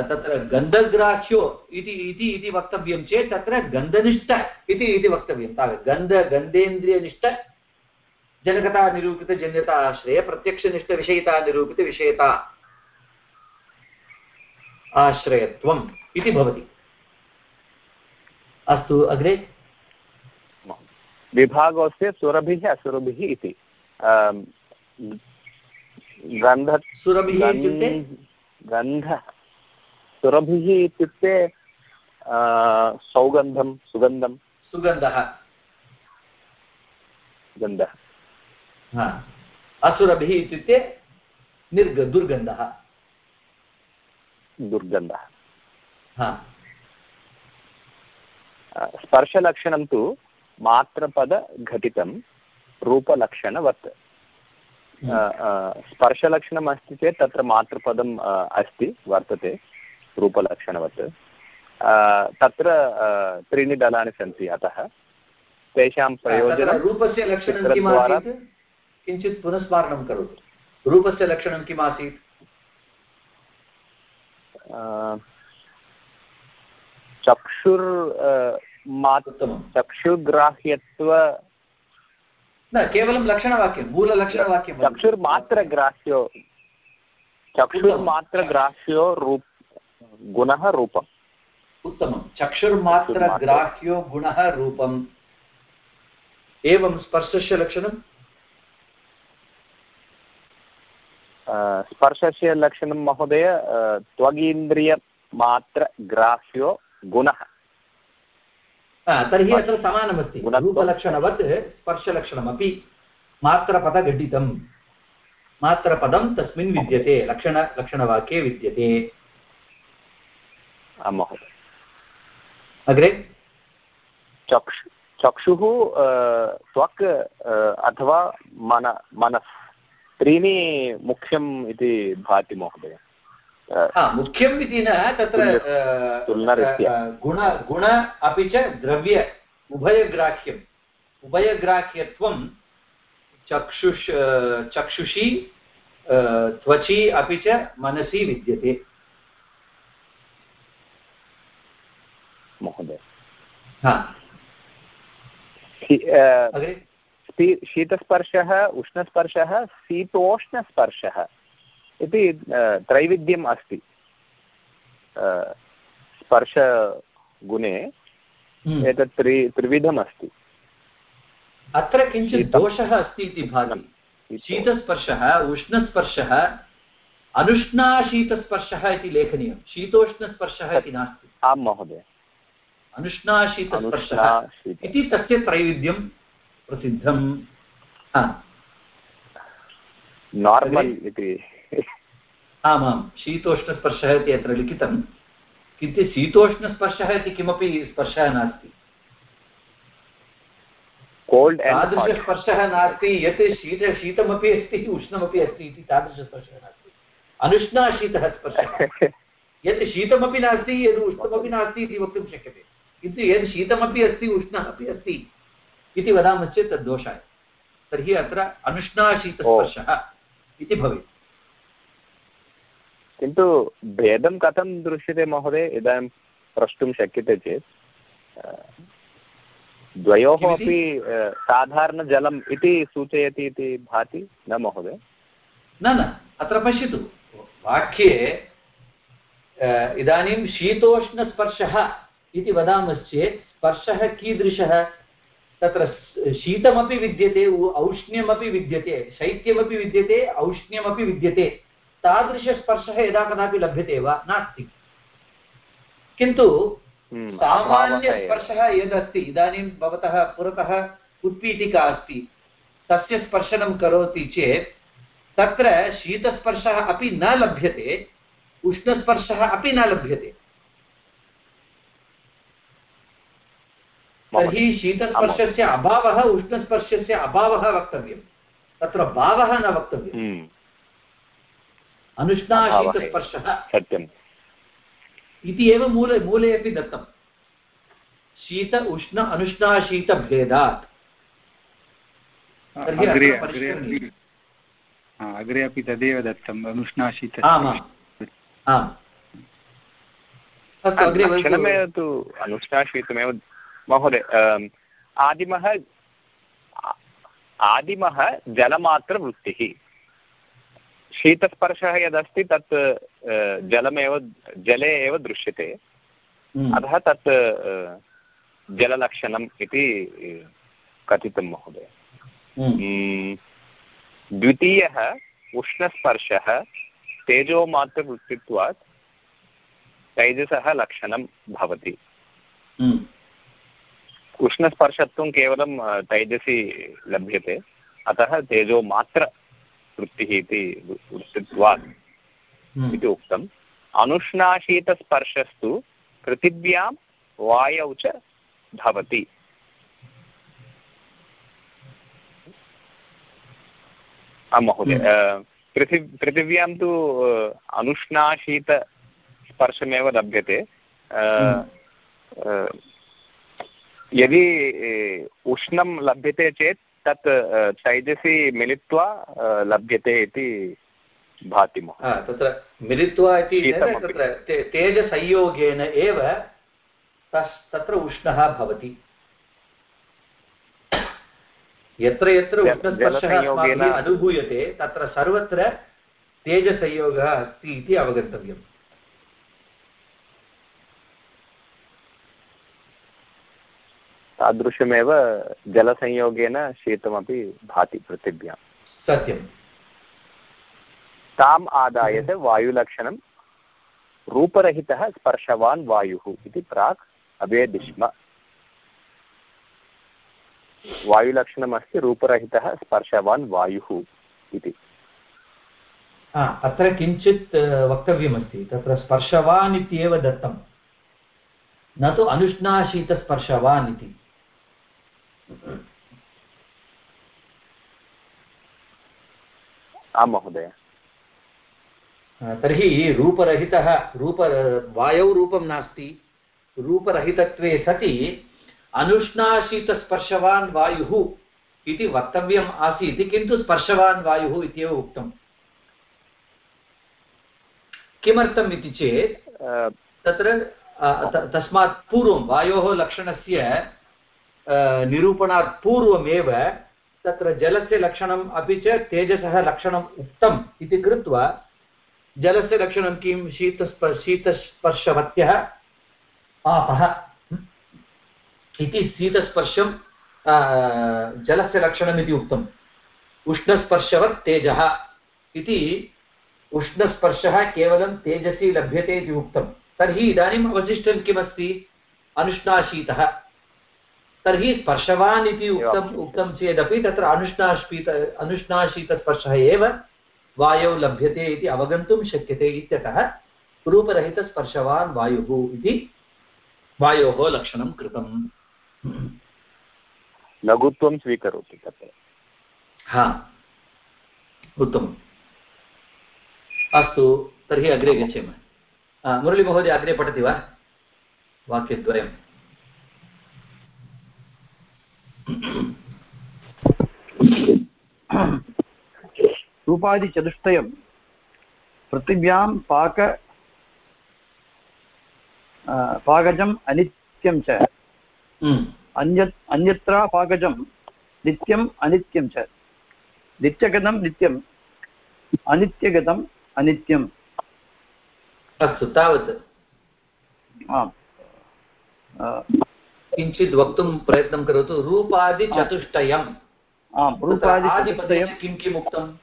तत्र गन्धग्राह्यो इति इति इति वक्तव्यं चेत् तत्र गन्धनिष्ठ इति इति वक्तव्यं. तावत् गन्ध गन्धेन्द्रियनिष्ठ जनकता निरूपितजन्यता आश्रय प्रत्यक्षनिष्ठविषयिता निरूपितविषयता आश्रयत्वम् इति भवति। अस्तु अग्रे? विभागोऽस्य सुरभिः असुरभिः इति। गन्ध सुरभिः इत्युक्ते? गन्ध सुरभिः इत्युक्ते सौगन्धं सुगन्धं। सुगन्धः। गन्धः। असुरभिः इत्युक्ते निर्ग दुर्गन्धः. दुर्गन्धः. हा. स्पर्शलक्षणं तु मात्रपदघटितं रूपलक्षणवत्. आ, स्पर्शलक्षणम् अस्ति चेत् तत्र मातृपदम् अस्ति वर्तते रूपलक्षणवत्. तत्र त्रीणि दलानि सन्ति अतः. तेषां प्रयोजनं रूपस्य लक्षणं किम् चित्रद्वारा किञ्चित् पुनस्मारणं करोतु। रूपस्य लक्षणं किम् आसीत्? चक्षुर् चक्षुर्ग्राह्यत्व न केवलं लक्षणवाक्यं मूललक्षणवाक्यं। चक्षुर्मात्रग्राह्यो चक्षुर्मात्रग्राह्यो रूप गुणः रूपम्। उत्तमं चक्षुर्मात्रग्राह्यो गुणः रूपम्। एवं स्पर्शस्य लक्षणं स्पर्शस्य लक्षणं महोदय त्वगीन्द्रियमात्रग्राह्यो गुणः तर्हि अत्र समानमस्ति रूपलक्षणवत् स्पर्शलक्षणमपि मात्रपदघटितं मात्रपदं तस्मिन् विद्यते लक्षण लक्षणवाक्ये विद्यते आं महोदय अग्रे चक्षु चक्षुः त्वक् अथवा मन मनस् त्रीणि मुख्यम् इति भाति महोदय। मुख्यम् इति न तत्र गुण गुण अपि च द्रव्य उभयग्राह्यम्। उभयग्राह्यत्वं चक्षुष चक्षुषी त्वचि अपि च मनसि विद्यते। महोदय। शीतस्पर्शः उष्णस्पर्शः शीतोष्णस्पर्शः इति त्रैविध्यम् अस्ति। स्पर्शगुणे हम्म। एतत् त्रि त्रिविधम् अस्ति अत्र किञ्चित् दोषः अस्ति इति भाति। शीतस्पर्शः उष्णस्पर्शः अनुष्णाशीतस्पर्शः इति लेखनीयं। शीतोष्णस्पर्शः इति नास्ति। आं महोदय। अनुष्णाशीतस्पर्शः अनुष्णाशीत इति तस्य त्रैविध्यं। प्रसिद्धं नार्मल् इति। आमां शीतोष्णस्पर्शः इति अत्र लिखितं। किन्तु शीतोष्णस्पर्शः इति किमपि स्पर्शः नास्ति। तादृशस्पर्शः नास्ति यत् शीत शीतमपि अस्ति उष्णमपि अस्ति इति तादृशस्पर्शः नास्ति। अनुष्णाशीतः स्पर्शः। यत् शीतमपि नास्ति यद् उष्णमपि नास्ति इति वक्तुं शक्यते। किन्तु यद् शीतमपि अस्ति उष्णः अपि अस्ति इति वदामश्चेत् तद् दोषाय। तर्हि अत्र अनुष्णाशीतस्पर्शः इति भवेत्। किन्तु भेदं कथं दृश्यते महोदय? इदानीं प्रष्टुं शक्यते चेत् द्वयोः? अपि साधारणजलम् इति सूचयति इति भाति न महोदय? न न अत्र पश्यतु। वाक्ये इदानीं शीतोष्णस्पर्शः इति वदामश्चेत् स्पर्शः कीदृशः? तत्र शीतमपि विद्यते औष्ण्यमपि विद्यते शैत्यमपि विद्यते औष्ण्यमपि विद्यते। तादृशस्पर्शः यदा कदापि लभ्यते वा? नास्ति। किन्तु हम्म। सामान्यस्पर्शः यदस्ति इदानीं भवतः पुरतः उत्पीठिका अस्ति तस्य स्पर्शनं करोति चेत् तत्र शीतस्पर्शः अपि न लभ्यते उष्णस्पर्शः अपि न लभ्यते। तर्हि शीतस्पर्शस्य अभावः उष्णस्पर्शस्य अभावः वक्तव्यं तत्र भावः न वक्तव्यम्। हम्म, अनुष्णाशीतस्पर्शः सत्यम्। इति एव मूले मूले अपि दत्तं। शीत उष्ण अनुष्णाशीतभेदात् तर्हि अग्रे अपि तदेव दत्तम् अनुष्णाशीत आमाम्। आम्। अग्रे। तु अनुष्णाशीतमेव महोदय आदिमः आदिमः जलमात्रवृत्तिः। शीतस्पर्शः यदस्ति तत् जलमेव जले एव दृश्यते। हम्म, अतः तत् जललक्षणम् इति कथितं महोदय। हम्म, द्वितीयः उष्णस्पर्शः तेजोमात्रवृत्तित्वात् तैजसः लक्षणं भवति। हम्म, उष्णस्पर्शत्वं केवलं तैजसि लभ्यते। अतः तेजोमात्रवृत्तिः इति वृत्तित्वात् हम्म, इति उक्तम्। अनुष्णाशीतस्पर्शस्तु पृथिव्यां वायौ च भवति आं महोदय पृथि पृथिव्यां तु अनुष्णाशीतस्पर्शमेव लभ्यते। अ, यदि उष्णं लभ्यते चेत् तत् तैजसि मिलित्वा लभ्यते इति भाति महोदय तत्र मिलित्वा इति। तत्र तेजसंयोगेन एव तस् तत्र उष्णः भवति। यत्र यत्र उष्णस्पर्शः अस्माभिः अनुभूयते तत्र सर्वत्र तेजसंयोगः अस्ति इति अवगन्तव्यम्। तादृशमेव जलसंयोगेन शीतमपि भाति पृथिव्यां सत्यम्। ताम् आदाय वायुलक्षणं रूपरहितः स्पर्शवान् वायुः इति प्राक् स्म वायुलक्षणमस्ति रूपरहितः स्पर्शवान् वायुः इति। अत्र किञ्चित् वक्तव्यमस्ति। तत्र स्पर्शवान् इत्येव दत्तं न तु अनुष्णाशीतस्पर्शवान् इति। आं महोदय। तर्हि रूपरहितः रूप वायौ रूपं नास्ति। रूपरहितत्वे सति अनुष्णाशीतस्पर्शवान् वायुः इति वक्तव्यम् आसीत्। किन्तु स्पर्शवान् वायुः इत्येव उक्तम्। किमर्थम् इति चेत् तत्र तस्मात् पूर्वं वायोः लक्षणस्य निरूपणात् पूर्वमेव तत्र जलस्य लक्षणम् अपि च तेजसः लक्षणम् उक्तम् इति कृत्वा जलस्य लक्षणं किं? शीतस्प शीतस्पर्शवत्यः पापः। इति शीतस्पर्शं जलस्य लक्षणम् इति उक्तम्। उष्णस्पर्शवत् तेजः इति उष्णस्पर्शः केवलं तेजसि लभ्यते इति उक्तं तर्हि इदानीम् अवशिष्टं किमस्ति? अनुष्णाशीतः। तर्हि स्पर्शवान् इति उक्तम् उक्तं चेदपि तत्र अनुष्णाशीत अनुष्णाशीतस्पर्शः एव वायौ लभ्यते इति अवगन्तुं शक्यते इत्यतः रूपरहितस्पर्शवान् वायुः इति वायोः लक्षणं कृतम्। लघुत्वं स्वीकरोति तत्र। हा। उत्तमम्। अस्तु तर्हि अग्रे गच्छेम। मुरळीमहोदय अग्रे पठति वा? वाक्यद्वयम्। रूपादिचतुष्टयं पृथिव्यां पाक पाकजम् अनित्यं च। अन्यत् अन्यत्र पाकजं नित्यम् अनित्यं च। नित्यगतं नित्यम् अनित्यगतम् अनित्यम्। अस्तु तावत्। आम्। किञ्चित् वक्तुं प्रयत्नं करोतु। रूपादिचतुष्टयम् आम्। रूपादिचतुष्टयं किं किम् उक्तम्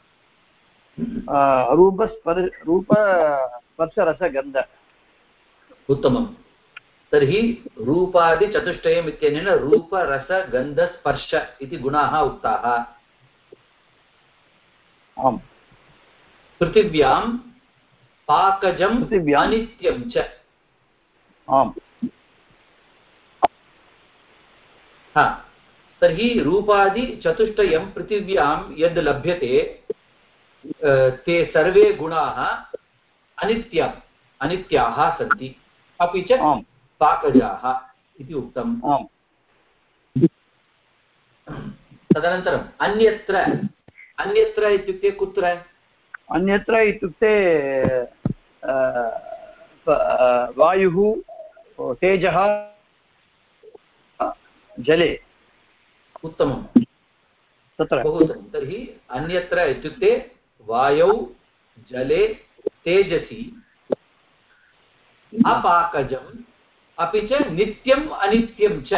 रूपस्पर् रूपस्पर्शरसगन्ध। उत्तमं तर्हि रूपादिचतुष्टयम् इत्यनेन रूपरसगन्धस्पर्श इति गुणाः उक्ताः। आम्। पृथिव्यां पाकजं पृथिव्याम् अनित्यं च। आम्। हा. तर्हि रूपादिचतुष्टयं पृथिव्यां यद् लभ्यते ते सर्वे गुणाः अनित्यम् अनित्याः सन्ति। अपि च पाकजाः इति उक्तम्। तदनन्तरम् अन्यत्र अन्यत्र इत्युक्ते कुत्र? अन्यत्र इत्युक्ते वायुः तेजः जले उत्तमं। तत्र। बहु उत्तमं तर्हि अन्यत्र इत्युक्ते वायौ जले तेजसि अपाकजम् अपि च नित्यम् अनित्यं च।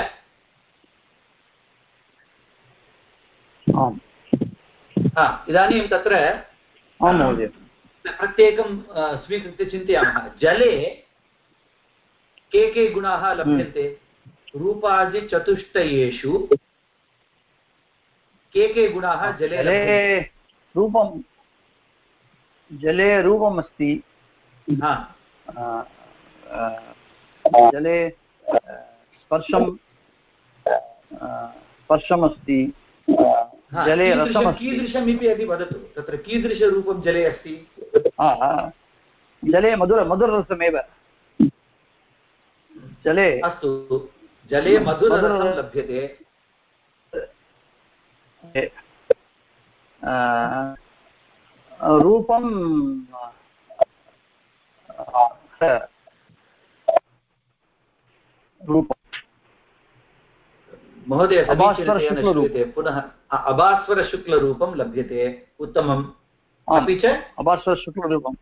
इदानीं तत्र प्रत्येकं स्वीकृत्य चिन्तयामः। जले के के गुणाः लभ्यन्ते? रूपादिचतुष्टयेषु के के गुणाः जले जले लभ्यन्ते? रूपं जले रूपमस्ति। हा, जले स्पर्शं स्पर्शमस्ति। जले कीदृशं- रसमस्ति। कीदृशमिति अपि वदतु। तत्र कीदृशरूपं जले अस्ति? हा, हा। जले मधुर मधुररसमेव। जले अस्तु। जले मधुररसं लभ्यते। रूपं महोदय पुनः अभास्वरशुक्लरूपं लभ्यते। उत्तमम्। अपि च? अभास्वरशुक्लरूपम्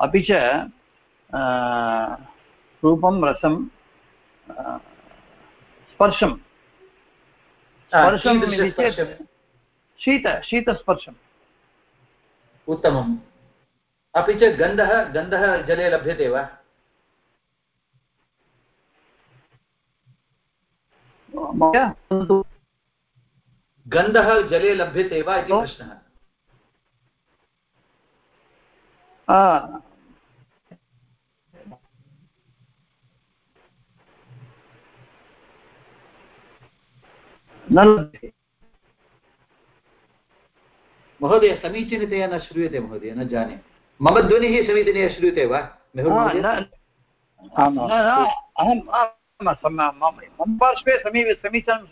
अपि च रूपं रसं स्पर्शं। स्पर्शम् इति कीदृशस्पर्शं? चेत् शीत शीतस्पर्शम्। उत्तमम्। अपि च गन्धः गन्धः जले लभ्यते वा? गन्धः जले लभ्यते वा इति प्रश्नः आ, न लभ्यते महोदय समीचीनतया न श्रूयते महोदय न जाने। मम ध्वनिः समीचीनतया श्रूयते वा? मम पार्श्वे समीपे समीचीनं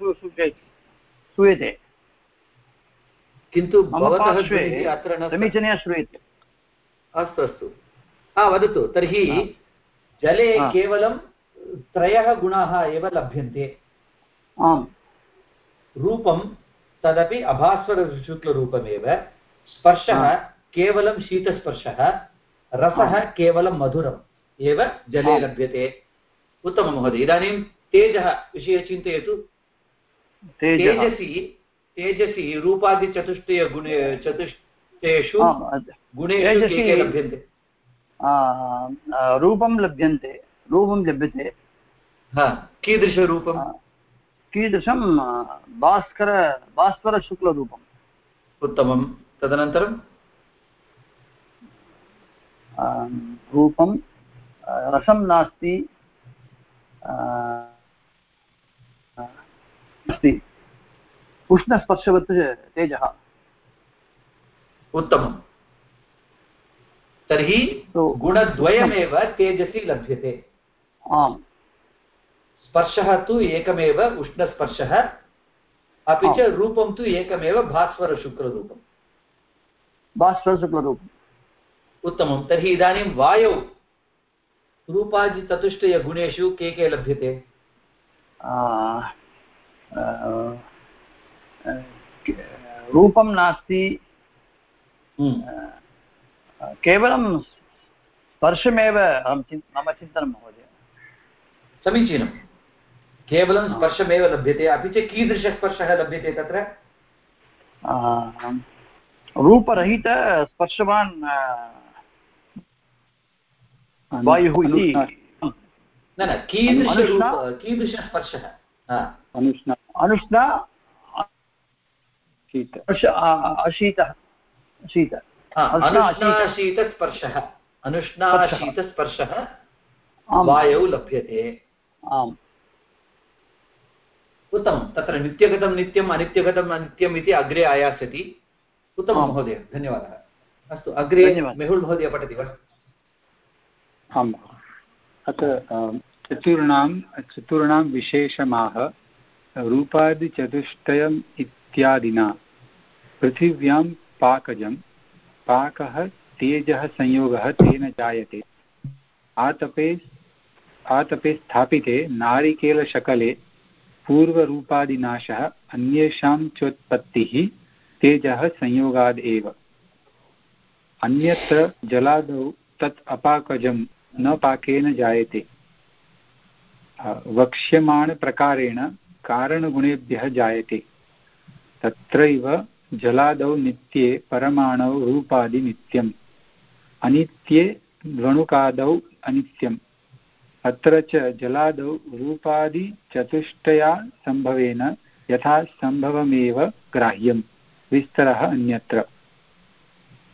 श्रूयते। किन्तु समीचीनया श्रूयते। अस्तु अस्तु। हा वदतु तर्हि जले केवलं त्रयः गुणाः एव लभ्यन्ते। आम्। रूपं तदपि अभास्वरशुक्लरूपमेव स्पर्शः हा। केवलं शीतस्पर्शः रसः केवलं मधुरम् एव जले हा। लभ्यते। उत्तमं महोदय इदानीं तेजः विषये चिन्तयतु। तेजसि तेजसि रूपादिचतुष्टयगुणे चतुष्टयेषु गुणेषु के के लभ्यन्ते? रूपं लभ्यन्ते। रूपं लभ्यते। हा कीदृशरूपम् आ, कीदृशं भास्कर भास्करशुक्लरूपम् उत्तमं। तदनन्तरं? रूपं रसं नास्ति अस्ति उष्णस्पर्शवत् तेजः। उत्तमं। तर्हि So, गुणद्वयमेव तेजसि लभ्यते। आम्। स्पर्शः तु एकमेव उष्णस्पर्शः अपि च आम्। रूपं तु एकमेव भास्वरशुक्ररूपम्। भास्करशुक्लरूपम् उत्तमं। तर्हि इदानीं वायौ रूपादिचतुष्टयगुणेषु के के लभ्यते? रूपं नास्ति। हम्म, केवलं स्पर्शमेव अहं चिन् मम चिन्तनं महोदय। समीचीनं केवलं स्पर्शमेव लभ्यते अपि च कीदृशस्पर्शः लभ्यते तत्र? आ, रूपरहित स्पर्शवान् वायुः इति। न न अनुष्णा- कीदृशस्पर्शः हा, अनुष्णा अशीतः। शीत अनुष्णा अनुष्णाशीतस्पर्शः अनुष्णाशीतस्पर्शः वायौ लभ्यते। आम्। उत्तमं तत्र नित्यगतं नित्यम् अनित्यगतम् अनित्यम् इति अग्रे आयास्यति। उत्तमं महोदय धन्यवादः। अस्तु अग्रे। मेहुल् महोदय पठति वा? आम्। अत्र चतुर्णां चतुर्णां विशेषमाह रूपादिचतुष्टयम् इत्यादिना। पृथिव्यां पाकजं पाकः तेजः संयोगः तेन जायते। आतपे आतपे स्थापिते नारिकेलशकले पूर्वरूपादिनाशः, अन्येषां चोत्पत्तिः तेजः संयोगाद् एव। अन्यत्र जलादौ तत् अपाकजं न पाकेन जायते। वक्ष्यमाणप्रकारेण कारणगुणेभ्यः जायते। तत्रैव जलादौ नित्ये परमाणौ रूपादिनित्यम् अनित्ये द्वणुकादौ अनित्यम्। अत्र च जलादौ रूपादिचतुष्टया सम्भवेन यथा सम्भवमेव ग्राह्यं विस्तरः अन्यत्र।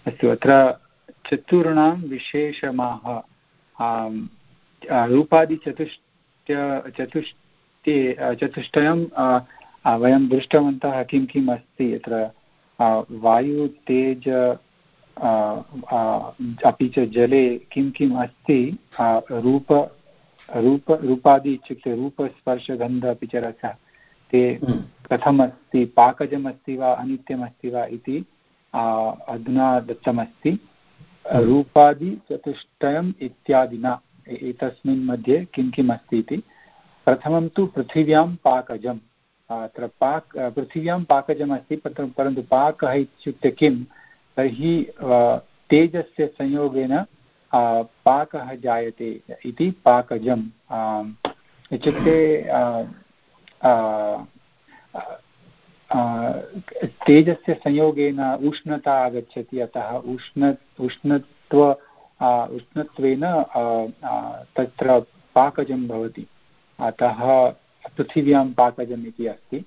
अस्तु अत्र चतुर्णां विशेषमाः। रूपादिचतुष्ट चतुष्टे चतुष्टयं वयं दृष्टवन्तः किं किम् अस्ति अत्र आ, वायु तेज आ, आ, अपि च जले किं किम् अस्ति रूप रूप रूपादि इत्युक्ते रूपस्पर्शगन्ध अपि च रसः। ते हम्म, कथमस्ति पाकजमस्ति वा अनित्यमस्ति वा इति अधुना दत्तमस्ति। रूपादिचतुष्टयम् इत्यादिना एतस्मिन् मध्ये किं किम् अस्ति इति। प्रथमं तु पृथिव्यां पाकजम्। अत्र पाक् पृथिव्यां पाकजमस्ति परन्तु पाकः इत्युक्ते किं? तर्हि तेजस्य संयोगेन पाकः जायते इति पाकजम्। इत्युक्ते तेजस्य संयोगेन उष्णता आगच्छति, अतः उष्ण, उष्णत्व उष्णत्वेन तत्र पाकजं भवति। अतः पृथिव्यां पाकजम् इति अस्ति।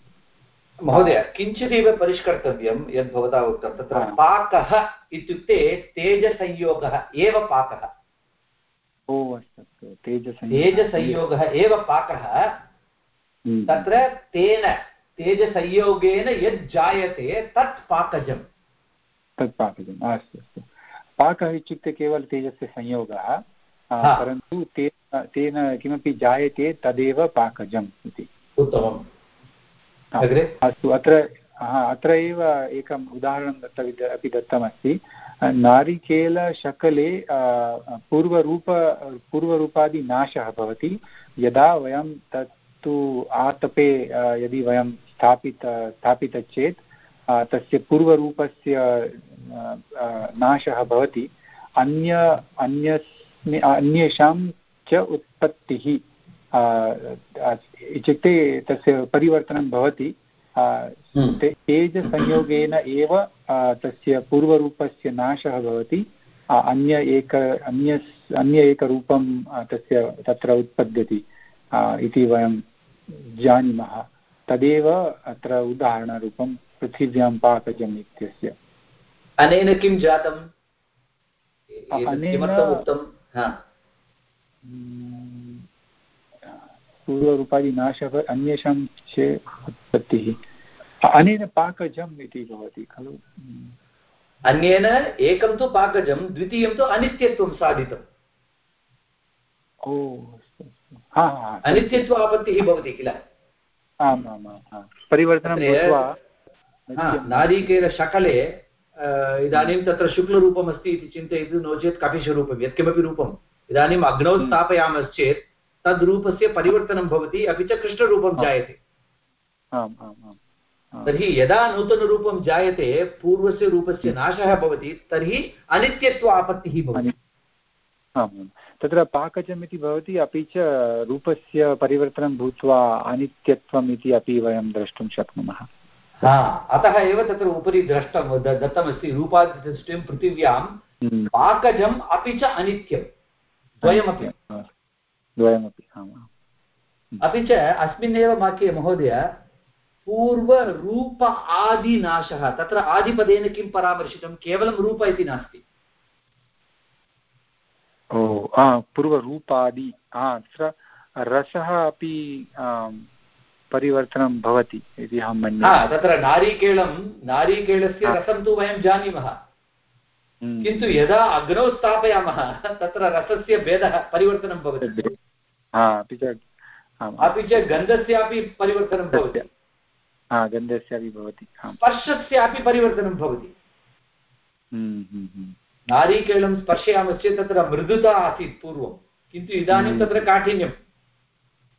महोदय किञ्चिदेव परिष्कर्तव्यं यद् भवता उक्तं तत्र पाकः इत्युक्ते तेजसंयोगः एव पाकः। ओ अस्तु तेजसंयोगः। एव पाकः। हम्म। तत्र तेन तेजसंयोगेन यद् जायते तत् पाकजं तत् पाकजम् अस्तु अस्तु। पाकः इत्युक्ते केवलं तेजस्य संयोगः परन्तु तेन तेन किमपि जायते तदेव पाकजम् इति। उत्तमम्। अस्तु अत्र अत्र एव एकम् उदाहरणं दत्त अपि दत्तमस्ति। नारिकेलशकले पूर्वरूप पूर्वरूपादिनाशः भवति। यदा वयं तत्तु आतपे यदि वयं स्थापित स्थापित चेत् तस्य पूर्वरूपस्य नाशः भवति। अन्य अन्य अन्येषां च उत्पत्तिः। इत्युक्ते तस्य परिवर्तनं भवति। हम्म। तेजसंयोगेन एव तस्य पूर्वरूपस्य नाशः भवति। अन्य एक अन्य अन्य एकरूपं तस्य तत्र उत्पद्यति इति वयं जानीमः। तदेव अत्र उदाहरणरूपं पृथिव्यां पाकजम् इत्यस्य। अनेन किं जातम्? अनेन पूर्वरूपादिनाशः अन्येषां चेत् उत्पत्तिः। अनेन पाकजम् इति भवति खलु? अन्येन एकं तु पाकजं द्वितीयं तु अनित्यत्वं साधितम्। ओ अनित्यत्व आपत्तिः भवति किल? आम् आम् आम् परिवर्तनं नारीकेलशकले इदानीं तत्र शुक्लरूपम् अस्ति इति चिन्तयतु नो चेत् कपिशरूपं यत्किमपि रूपम्। इदानीम् अग्नौ हम्म। स्थापयामश्चेत् तद्रूपस्य परिवर्तनं भवति अपि च कृष्णरूपं जायते। तर्हि यदा नूतनरूपं जायते पूर्वस्य रूपस्य नाशः भवति तर्हि अनित्यत्व आपत्तिः भवति। तत्र पाकजम् इति भवति अपि च रूपस्य परिवर्तनं भूत्वा अनित्यत्वम् इति अपि वयं द्रष्टुं शक्नुमः। हा अतः एव तत्र उपरि दृष्टं दत्तमस्ति रूपादिदृष्टिं पृथिव्यां। पाकजम् अपि च अनित्यं द्वयमपि। द्वयमपि अपि च अस्मिन्नेव वाक्ये महोदय पूर्वरूप आदिनाशः तत्र आदिपदेन किं परामर्शितं? केवलं रूप इति नास्ति। ओ पूर्वरूपादि अत्र रसः अपि परिवर्तनं भवति इति अहं मन्ये। तत्र नारीकेलं नारीकेलस्य रसं तु वयं जानीमः। हम्म। किन्तु यदा अग्नौ स्थापयामः तत्र रसस्य भेदः परिवर्तनं भवति। अपि च अपि च गन्धस्यापि परिवर्तनं भवति। गन्धस्यापि भवति स्पर्शस्यापि परिवर्तनं भवति। हम्म, हम्म, हम्म। नारीकेलं स्पर्शयामश्चेत् तत्र मृदुता आसीत् पूर्वं किन्तु इदानीं तत्र काठिन्यम्।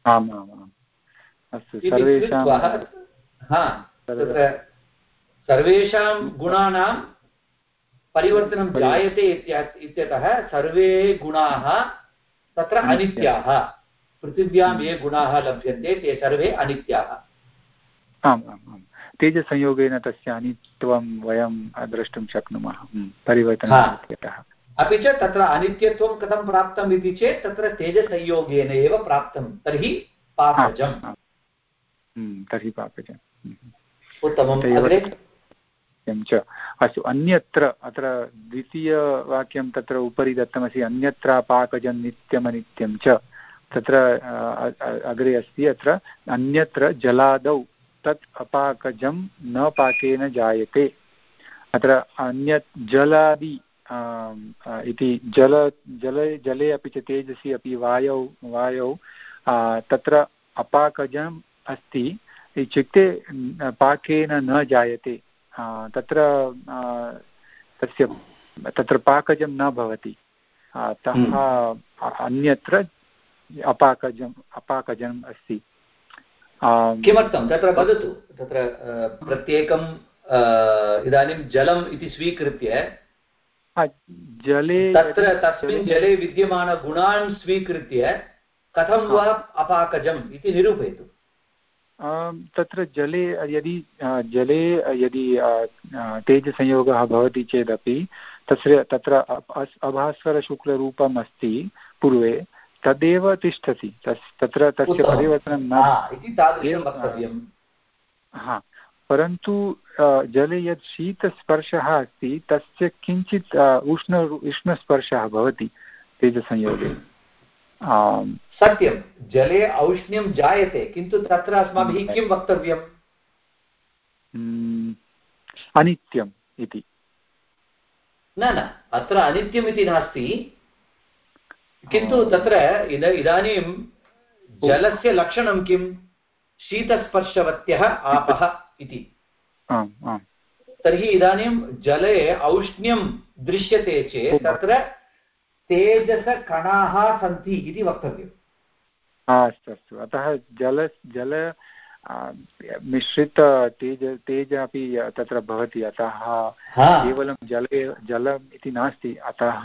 आम् आम् आम्। अस्तु सर्वेषां तत्र सर्वेषां गुणानां परिवर्तनं जायते इत्यतः सर्वे गुणाः तत्र अनित्याः। पृथिव्यां ये गुणाः लभ्यन्ते ते सर्वे अनित्याः। आम् आम् आम्। तेजसंयोगेन तस्य अनित्यं वयं द्रष्टुं शक्नुमः। परिवर्तनम् अपि च तत्र अनित्यत्वं कथं प्राप्तम् इति चेत् तत्र तेजसंयोगेन एव प्राप्तं तर्हि पाकजम् तर्हि पाकजम् उत्तमम्। च। अस्तु अन्यत्र अत्र द्वितीयवाक्यं तत्र उपरि दत्तमस्ति अन्यत्र पाकजं नित्यमनित्यं च। तत्र अग्रे अस्ति अत्र अन्यत्र जलादौ तत् अपाकजं न पाकेन जायते। अत्र अन्यत् जलादि इति जल जले जले अपि च तेजसि अपि वायौ वायौ तत्र अपाकजम् अस्ति इत्युक्ते पाकेन न जायते। तत्र तस्य तत्र पाकजं न भवति। अतः हम्म। अन्यत्र अपाकजम् अपाकजम् अस्ति। किमर्थं? तत्र वदतु। तत्र प्रत्येकं इदानीं जलम् इति स्वीकृत्य जले तत्र तस्मिन् जले विद्यमानगुणान् स्वीकृत्य कथं वा अपाकजम् इति निरूपयतु। तत्र जले यदि जले यदि तेजसंयोगः भवति चेदपि तस्य तत्र अभास्वरशुक्लरूपम् अस्ति पूर्वे। तदेव तिष्ठति। तत्र तस्य। परिवर्तनं न हा, परन्तु जले यत् शीतस्पर्शः अस्ति तस्य किञ्चित् उष्ण उष्णस्पर्शः भवति तेजसंयोगे। सत्यं जले औष्ण्यं जायते किन्तु तत्र अस्माभिः हम्म। किं वक्तव्यं mm, अनित्यम् इति। न न अत्र अनित्यम् इति नास्ति। किन्तु ओ। तत्र इद इदानीं जलस्य लक्षणं किं? शीतस्पर्शवत्यः आपः इति। तर्हि इदानीं जले औष्ण्यं दृश्यते चेत् तत्र तेजसकणाः सन्ति इति वक्तव्यम्। अस्तु अस्तु। अतः जल जल मिश्रित तेज तेज अपि तत्र भवति। अतः हा। केवलं जले जलम् इति नास्ति। अतः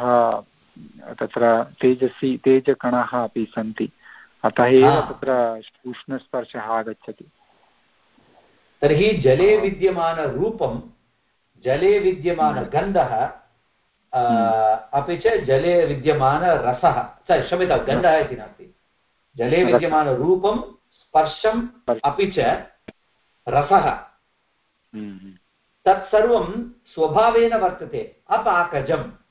तत्र तेजसि तेजकणाः अपि सन्ति। अतः एव। तत्र उष्णस्पर्शः आगच्छति। तर्हि जले विद्यमानरूपं जले विद्यमानगन्धः आ, अपि च जले विद्यमानरसः क्षम्यतां गन्धः इति नास्ति। जले विद्यमानरूपं स्पर्शम् अपि च रसः। हम्म, हम्म, तत्सर्वं स्वभावेन वर्तते। अपाकजम् हम्म, हम्म।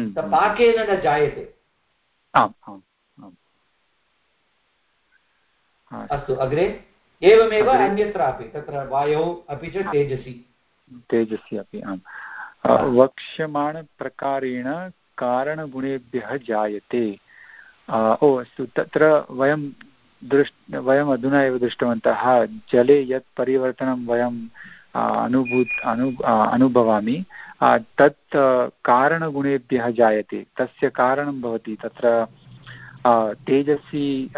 पाकेन न जायते। आम् आम् आम्। अस्तु। अग्रे। एवमेव अन्यत्रापि तत्र वायौ अपि च तेजसि। तेजसि अपि आम्। वक्ष्यमाणप्रकारेण कारणगुणेभ्यः जायते। ओ अस्तु तत्र वयं दृष् वयम् अधुना एव दृष्टवन्तः जले यत् परिवर्तनं वयं अ, अनुभूत् अनु अनुभवामि तत् कारणगुणेभ्यः जायते। तस्य कारणं भवति। तत्र तेजसि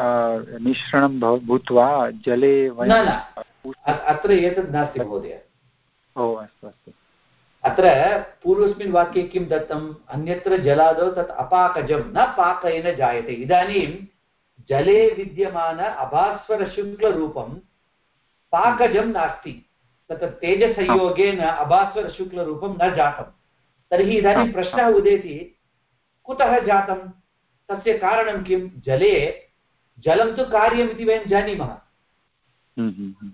मिश्रणं भव भूत्वा जले वयं अत्र एतद् नास्ति महोदय। ओ अस्तु अस्तु। अत्र पूर्वस्मिन् वाक्ये किं दत्तम्? अन्यत्र जलादौ तत् अपाकजं न पाकेन जायते। इदानीं जले विद्यमान अभास्वरशुक्लरूपं पाकजं नास्ति। तत्र तेजसंयोगेन अभास्वरशुक्लरूपं न जातं। तर्हि इदानीं प्रश्नः उदेति कुतः जातं? तस्य कारणं किं? जले जलं तु कार्यमिति वयं जानीमः। हम्म, हम्म, हम्म।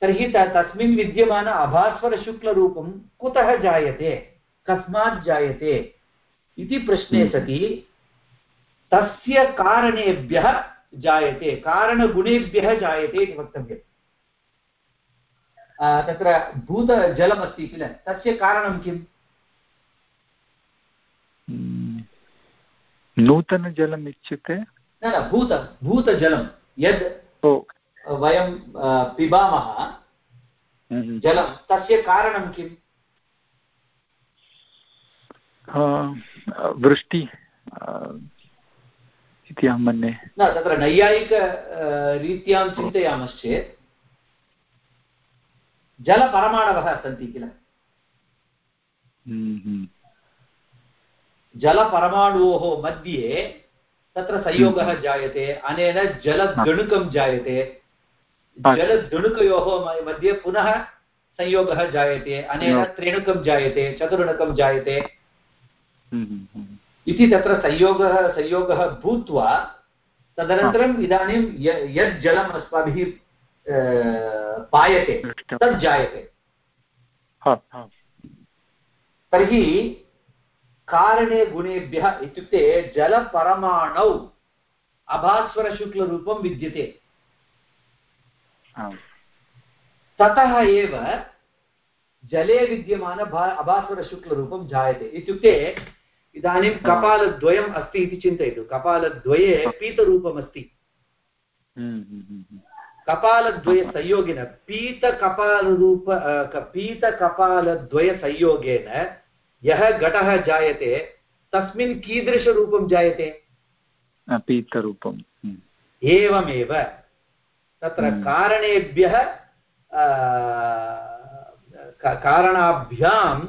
तर्हि त तस्मिन् विद्यमान अभास्वरशुक्लरूपं कुतः जायते? कस्मात् जायते? इति प्रश्ने। सति तस्य कारणेभ्यः जायते कारणगुणेभ्यः जायते इति वक्तव्यम्। तत्र भूतजलमस्ति किल? तस्य कारणं किम्? हम्म। नूतनजलम् इत्युक्ते? न न भूत भूतजलं यद् वयं पिबामः हम्म। जलं तस्य कारणं किम्? वृष्टि इति अहं मन्ये। न तत्र नैयायिक आ, रीत्यां चिन्तयामश्चेत् जलपरमाणवः सन्ति किल? हम्म, हम्म। जलपरमाणोः मध्ये तत्र संयोगः जायते अनेन जलद्गणुकं जायते। अस्तु। जलद्गणुकयोः मध्ये पुनः संयोगः जायते अनेन त्रिणुकं जायते चतुर्णुकं जायते। हम्म, हम्म। इति तत्र संयोगः संयोगः भूत्वा तदनन्तरम् इदानीं य- यत् जलम् अस्माभिः पायते। तत् जायते। तर्हि कारणे गुणेभ्यः इत्युक्ते जलपरमाणौ अभास्वरशुक्लरूपं विद्यते। ततः एव जले विद्यमान अभास्वरशुक्लरूपं जायते। इत्युक्ते इदानीं कपालद्वयम् अस्ति इति चिन्तयतु। कपालद्वये पीतरूपमस्ति। हम्म, हम्म, हम्म। कपालद्वयसंयोगेन पीतकपालरूप पीतकपालद्वयसंयोगेन यः घटः जायते तस्मिन् कीदृशरूपं जायते आ, पीतरूपं हम्म। एवमेव तत्र। कारणेभ्यः कारणाभ्यां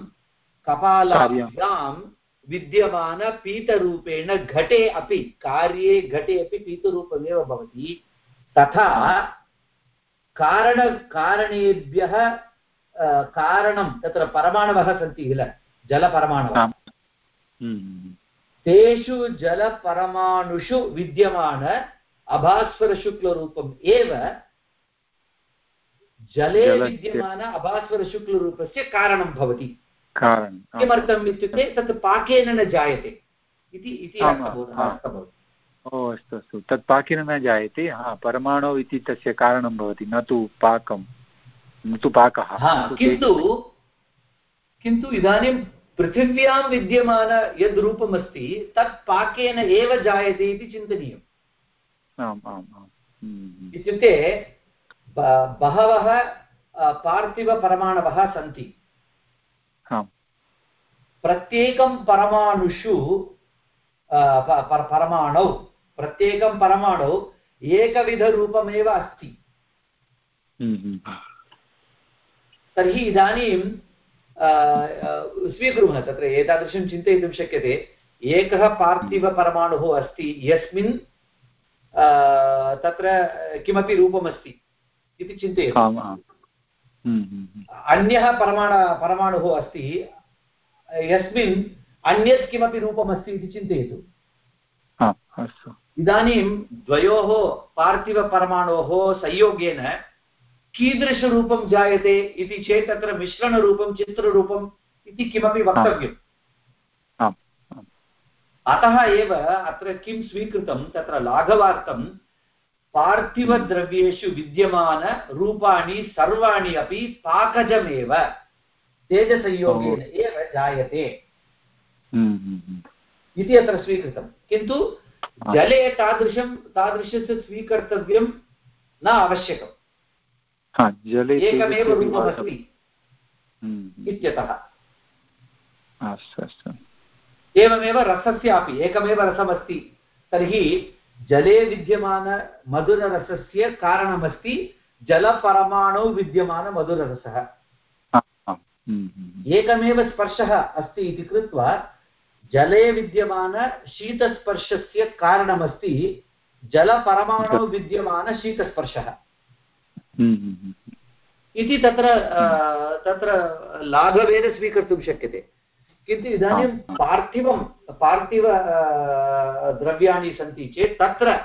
कपालाभ्यां विद्यमानपीतरूपेण घटे अपि कार्ये घटे अपि पीतरूपमेव भवति तथा कारण कारणेभ्यः अ, कारणं तत्र परमाणवः सन्ति किल? जलपरमाणवः. हम्म, तेषु जलपरमाणुषु विद्यमान अभास्वरशुक्लरूपम् एव जले विद्यमान अभास्वरशुक्लरूपस्य कारणं भवति. किमर्थम् इत्युक्ते तत् पाकेन न जायते. इति इति अर्थबोधः भवति ओ अस्तु अस्तु। तत् पाकेन न जायते। हा परमाणु इति तस्य कारणं भवति न तु पाकं न तु पाकः। हा न तु किन्तु किन्तु इदानीं पृथिव्यां विद्यमान यद् रूपमस्ति तत् पाकेन एव जायते इति चिन्तनीयम्। तेजः। आम् आम् आम्। हम्म, इत्युक्ते ब- बहवः अ, पार्थिवपरमाणवः सन्ति। आम्। प्रत्येकं परमाणुषु अ, प- प- परमाणौ प्रत्येकं परमाणौ एकविधरूपमेव अस्ति। हम्म, हम्म, तर्हि इदानीं स्वीकुर्मः तत्र एतादृशं चिन्तयितुं शक्यते। एकः पार्थिवपरमाणुः अस्ति यस्मिन् तत्र किमपि रूपमस्ति इति चिन्तयतु। हम्म, अन्यः परमाण परमाणुः अस्ति यस्मिन् अन्यत् किमपि रूपमस्ति इति चिन्तयतु। अस्तु। इदानीं द्वयोः पार्थिवपरमाणोः संयोगेन कीदृशरूपं जायते इति चेत् तत्र मिश्रणरूपं चित्ररूपम् इति किमपि वक्तव्यम्। अतः एव अत्र किं स्वीकृतं तत्र लाघवार्थं पार्थिवद्रव्येषु विद्यमानरूपाणि सर्वाणि अपि पाकजमेव तेजसंयोगेन एव जायते। हम्म, हम्म, हम्म, इति अत्र स्वीकृतं। किन्तु जले तादृशं तादृशस्य स्वीकर्तव्यं न आवश्यकं हा जले एकमेव रूपमस्ति इत्यतः अस्तु अस्तु एवमेव रसस्यापि एकमेव रसमस्ति तर्हि जले विद्यमानमधुररसस्य कारणमस्ति जलपरमाणौ विद्यमानमधुररसः एकमेव स्पर्शः अस्ति इति कृत्वा जले विद्यमानशीतस्पर्शस्य कारणमस्ति। जलपरमाणौ विद्यमानशीतस्पर्शः हम्म, हम्म, हम्म, इति तत्र तत्र लाघवेन स्वीकर्तुं शक्यते। किन्तु इदानीं पार्थिवं पार्थिव द्रव्याणि सन्ति चेत् तत्र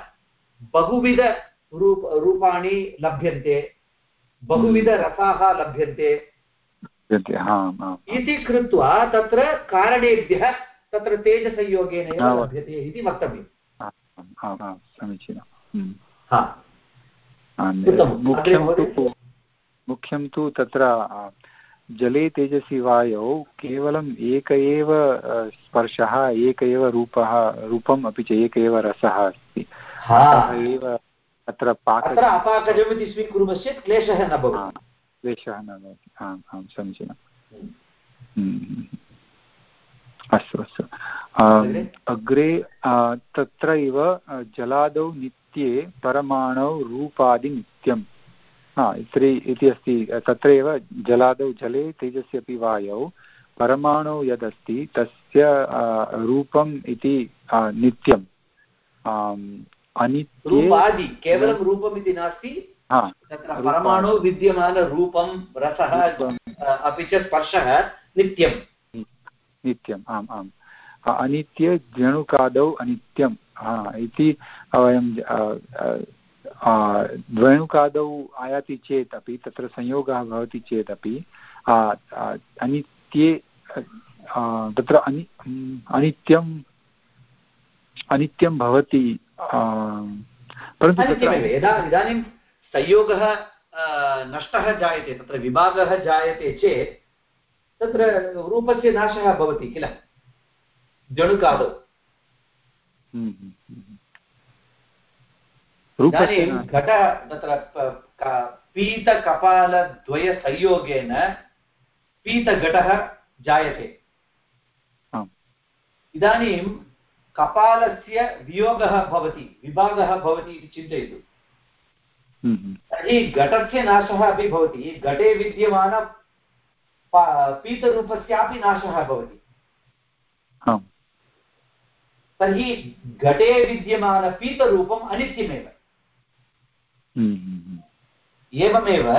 बहुविधरूप रूपाणि लभ्यन्ते। बहुविधरसाः लभ्यन्ते। इति कृत्वा तत्र कारणेभ्यः तत्र तेजसंयोगेन एव। लभ्यते इति आम् समीचीनं। हम्म। मुख्यं तु तत्र जले तेजसि वायौ केवलम् एक एव स्पर्शः एक एव रूपः रूपम् अपि च एक एव रसः अस्ति। एव अत्र पाक अपाकजम् इति स्वीकुर्मश्चेत् क्लेशः न भवति। क्लेशः न भवति। आम् आं समीचीनं। हम्म। अस्तु अस्तु. अग्रे? तत्रैव जलादौ नित्ये परमाणौ रूपादिनित्यं हा इत्रि इति अस्ति तत्रैव जलादौ जले तेजस्य अपि वायौ परमाणु यदस्ति तस्य रूपम् इति नित्यम्। अनित्ये केवलं रूपम् इति नास्ति तत्र। परमाणु विद्यमानरूपं रसः अपि च स्पर्शः नित्यं नित्यम्, आम् आम्। अनित्य, जणुकादौ अनित्यं हा, इति वयं द्वणुकादौ आयाति चेत् अपि तत्र संयोगः भवति चेदपि अनित्ये तत्र अनि, अनित्यम्, अनित्यं भवति परन्तु यदा, इदानीं संयोगः नष्टः जायते, तत्र विभागः जायते चेत् तत्र रूपस्य नाशः भवति किल? जणुकादौ। हम्म, हम्म, हम्म। इदानीं घट तत्र पीतकपालद्वयसंयोगेन पीतघटः जायते। इदानीं कपालस्य वियोगः भवति विभागः भवति इति चिन्तयतु। तर्हि घटस्य नाशः अपि भवति घटे विद्यमान पीतरूपस्यापि नाशः भवति आम् तर्हि घटे विद्यमानपीतरूपम् अनित्यमेव हम्म, हम्म, हम्म। एवमेव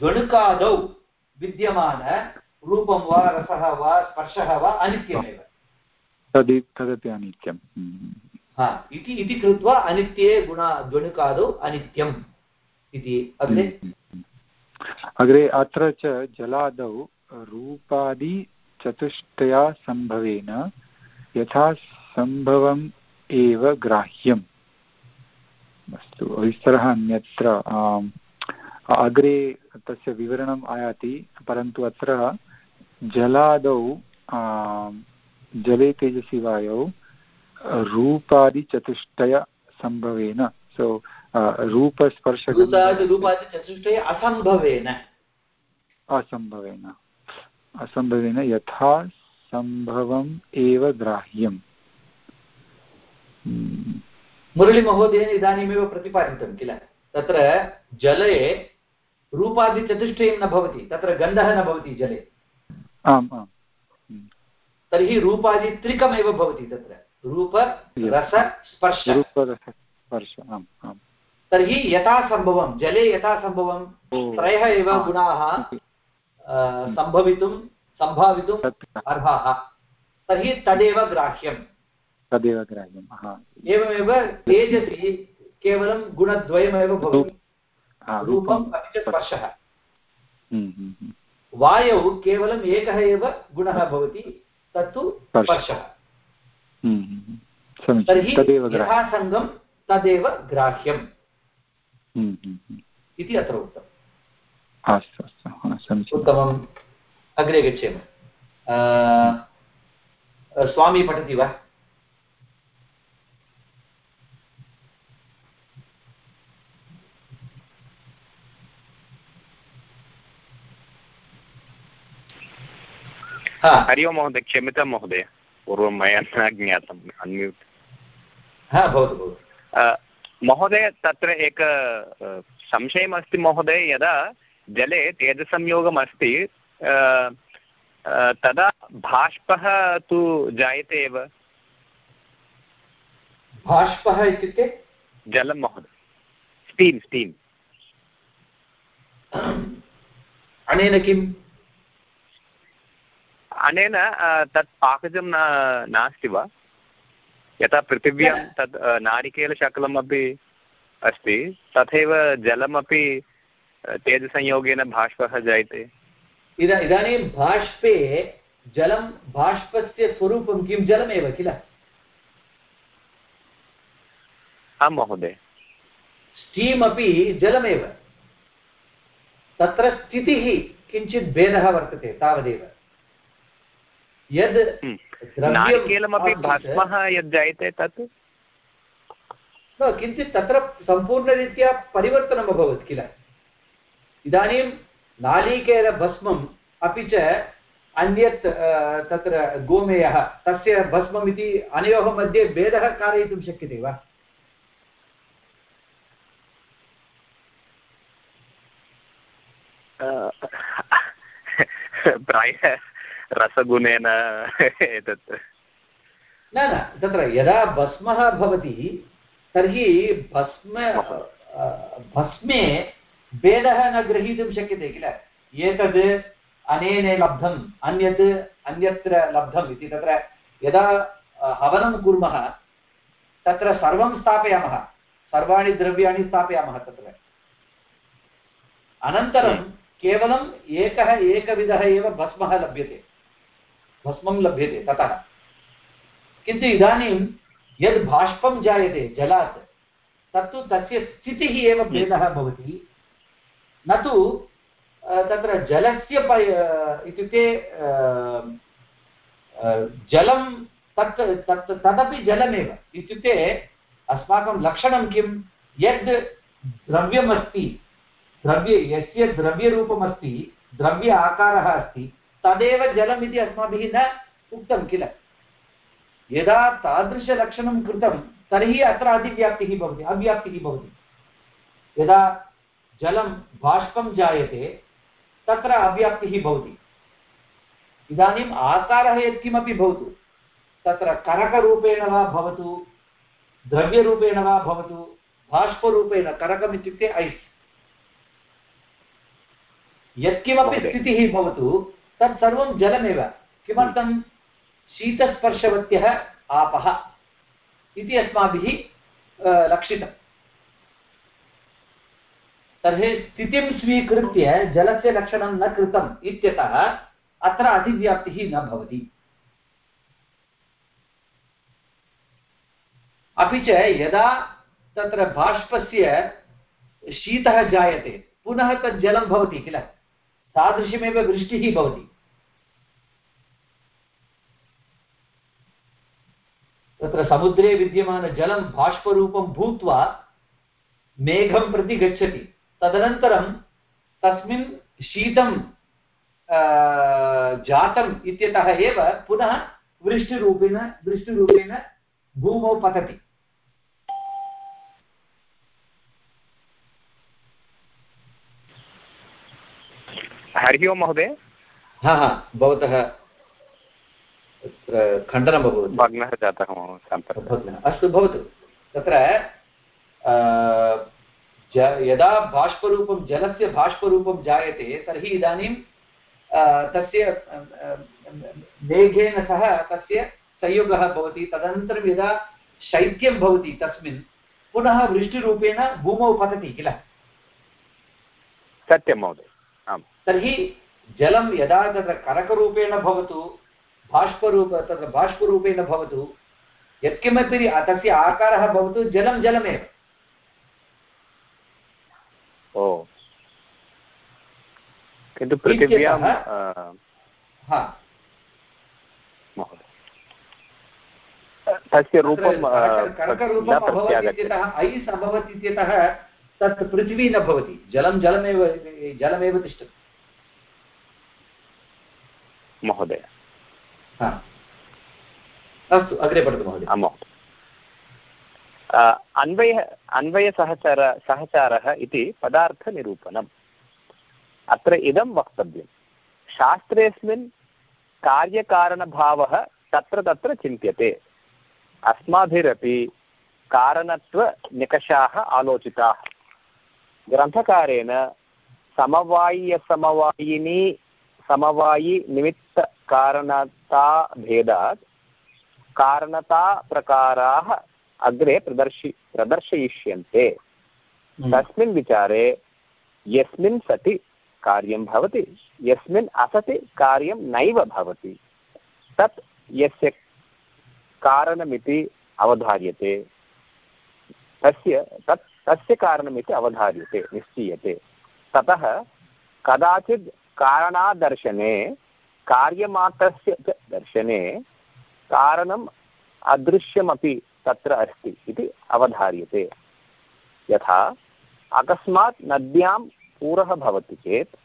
द्वणुकादौ विद्यमान रूपं वा रसः वा स्पर्शः वा अनित्यमेव तदपि अनित्यं। हा इति कृत्वा अनित्ये गुण द्वणुकादौ अनित्यम् इति अग्रे। अग्रे अत्र च जलादौ रूपादिचतुष्टया सम्भवेन यथा सम्भवम् एव ग्राह्यम्। अस्तु, विस्तरः अन्यत्र अग्रे तस्य विवरणम् आयाति, परन्तु अत्र जलादौ जले तेजसि वायौ रूपादिचतुष्टयसम्भवेन सो रूपस्पर्श रूपादि रूपादिचतुष्टये असम्भवेन असम्भवेन असम्भवेन यथा सम्भवम् एव ग्राह्यम् मुरळीमहोदयेन इदानीमेव प्रतिपादितं किल तत्र जले रूपादिचतुष्टयं न भवति तत्र गन्धः न भवति जले आम् आम् तर्हि रूपादित्रिकमेव भवति तत्र रूप रस स्पर्श रूपरसस्पर्श आम् आम् तर्हि यथा सम्भवं जले यथा सम्भवं त्रयः एव गुणाः सम्भवितुं सम्भावितुम् अर्हाः। तर्हि तदेव ग्राह्यम्। तदेव ग्राह्यं हा। एवमेव तेजसि केवलं गुणद्वयमेव भवति। रूपम् अपि च स्पर्शः। हम्म, हम्म, हम्म, वायौ केवलम् एकः एव गुणः भवति तत्तु स्पर्शः। तर्हि तदेव ग्राह्यं यथा सङ्गं तदेव ग्राह्यम्। इति अत्र उक्तम्। अस्तु अस्तु समीचीनम्। उत्तमम्। अग्रे गच्छेम। स्वामी पठति वा? हा। हरि ओं महोदय क्षम्यतां महोदय। पूर्वं मया न ज्ञातम् अन्म्यूट्। हा भवतु भवतु। महोदय तत्र एक संशयमस्ति महोदय यदा जले तेजसंयोगम् अस्ति तदा भाष्पः तु जायते एव। भाष्पः इत्युक्ते? जलं महोदय। Steam steam. अनेन किम्? अनेन तत् पाकजं न नास्ति वा? यथा पृथिव्यां तत् अ, नारिकेलशकलमपि अस्ति तथैव जलमपि तेजसंयोगेन भाष्पः जायते। इदा इदानीं बाष्पे जलं बाष्पस्य स्वरूपं किं? जलमेव किल? आं महोदय। स्टीम् अपि जलमेव। तत्र स्थितिः किञ्चित् भेदः वर्तते तावदेव। यद् हम्म। नारिकेलमपि भस्मः यद् जायते तत्? किञ्चित् तत्र सम्पूर्णरीत्या परिवर्तनम् अभवत् किल? इदानीं नालीकेरभस्मम् अपि च अन्यत् तत्र गोमेयः तस्य भस्मम् इति अनयोः मध्ये भेदः कारयितुं शक्यते वा? प्रायः रसगुणेन एतत्। न न तत्र यदा भस्मः भवति तर्हि भस्म भस्मे भेदः न ग्रहीतुं शक्यते किल? एतद् अनेन लब्धम् अन्यत् अन्यत्र लब्धम् इति। तत्र यदा हवनं कुर्मः तत्र सर्वं स्थापयामः। सर्वाणि द्रव्याणि स्थापयामः तत्र। अनन्तरं केवलम् एकः एकविधः एव भस्मः लभ्यते। भस्मं लभ्यते ततः। किन्तु इदानीं यद् बाष्पं जायते जलात् तत्तु तस्य स्थितिः एव भेदः भवति। न तु तत्र जलस्य प इत्युक्ते जलं तत् तत् तदपि जलमेव। इत्युक्ते अस्माकं लक्षणं किं? यद् द्रव्यमस्ति द्रव्ये यस्य द्रव्यरूपमस्ति द्रव्य आकारः अस्ति तदेव जलम् इति अस्माभिः न उक्तं किल? यदा तादृशलक्षणं कृतं तर्हि अत्र अतिव्याप्तिः भवति अव्याप्तिः भवति। यदा जलं बाष्पं जायते तत्र अव्याप्तिः भवति। इदानीम् आकारः यत्किमपि भवतु तत्र करकरूपेण वा भवतु द्रव्यरूपेण वा भवतु बाष्परूपेण करकम् इत्युक्ते ऐस्। यत्किमपि स्थितिः भवतु तत् सर्वं जलमेव। किमर्थं? शीतस्पर्शवत्यः आपः इति अस्माभिः लक्षितम्। तर्हि स्थितिं स्वीकृत्य जलस्य लक्षणं न कृतम् इत्यतः अत्र अधिव्याप्तिः न भवति। अपि च यदा तत्र बाष्पस्य शीतः जायते पुनः तत् जलं भवति किल? तादृशमेव वृष्टिः भवति। तत्र समुद्रे विद्यमानजलं बाष्परूपं भूत्वा मेघं प्रति गच्छति। तदनन्तरं तस्मिन् शीतं जातम् इत्यतः एव पुनः वृष्टिरूपेण वृष्टिरूपेण भूमौ पतति। हरि ओं महोदय। हा हा भवतः खण्डनम् अभवत् भग्नः जातः महोदय अस्तु भवतु। तत्र यदा बाष्परूपं जलस्य बाष्परूपं जायते तर्हि इदानीं तस्य मेघेन सह तस्य संयोगः भवति। तदनन्तरं यदा शैत्यं भवति तस्मिन् पुनः वृष्टिरूपेण भूमौ पतति किल? सत्यं महोदय। आम्। तर्हि जलं यदा तत्र करकरूपेण भवतु बाष्परूप तत्र बाष्परूपेण भवतु। यत्किमपि तस्य आकारः भवतु जलं जलमेव। ओ। किन्तु पृथिव्यां तस्य रूपं ऐस् अभवत् इत्यतः तत् पृथिवी न भवति। जलं जलमेव जलमेव तिष्ठति। महोदय। अस्तु, अग्रे पठतु महोदय। महोदय। अन्वयः अन्वयसहचार सहचारः इति पदार्थनिरूपणम्। अत्र इदं वक्तव्यं शास्त्रेऽस्मिन् कार्यकारणभावः तत्र तत्र चिन्त्यते। अस्माभिरपि कारणत्वनिकषाः आलोचिताः। ग्रन्थकारेण समवायियसमवायिनी समवायिनिमित्तकारणताभेदात् कारणताप्रकाराः अग्रे प्रदर्शि प्रदर्शयिष्यन्ते। तस्मिन् विचारे यस्मिन् सति कार्यं भवति यस्मिन् असति कार्यं नैव भवति। तत् यस्य कारणमिति अवधार्यते। तस्य तत् तस्य कारणमिति अवधार्यते निश्चीयते। ततः कदाचित् कारणादर्शने कार्यमात्रस्य च दर्शने कारणम् अदृश्यमपि तत्र अस्ति इति अवधार्यते। यथा अकस्मात् नद्यां पूरः भवति चेत्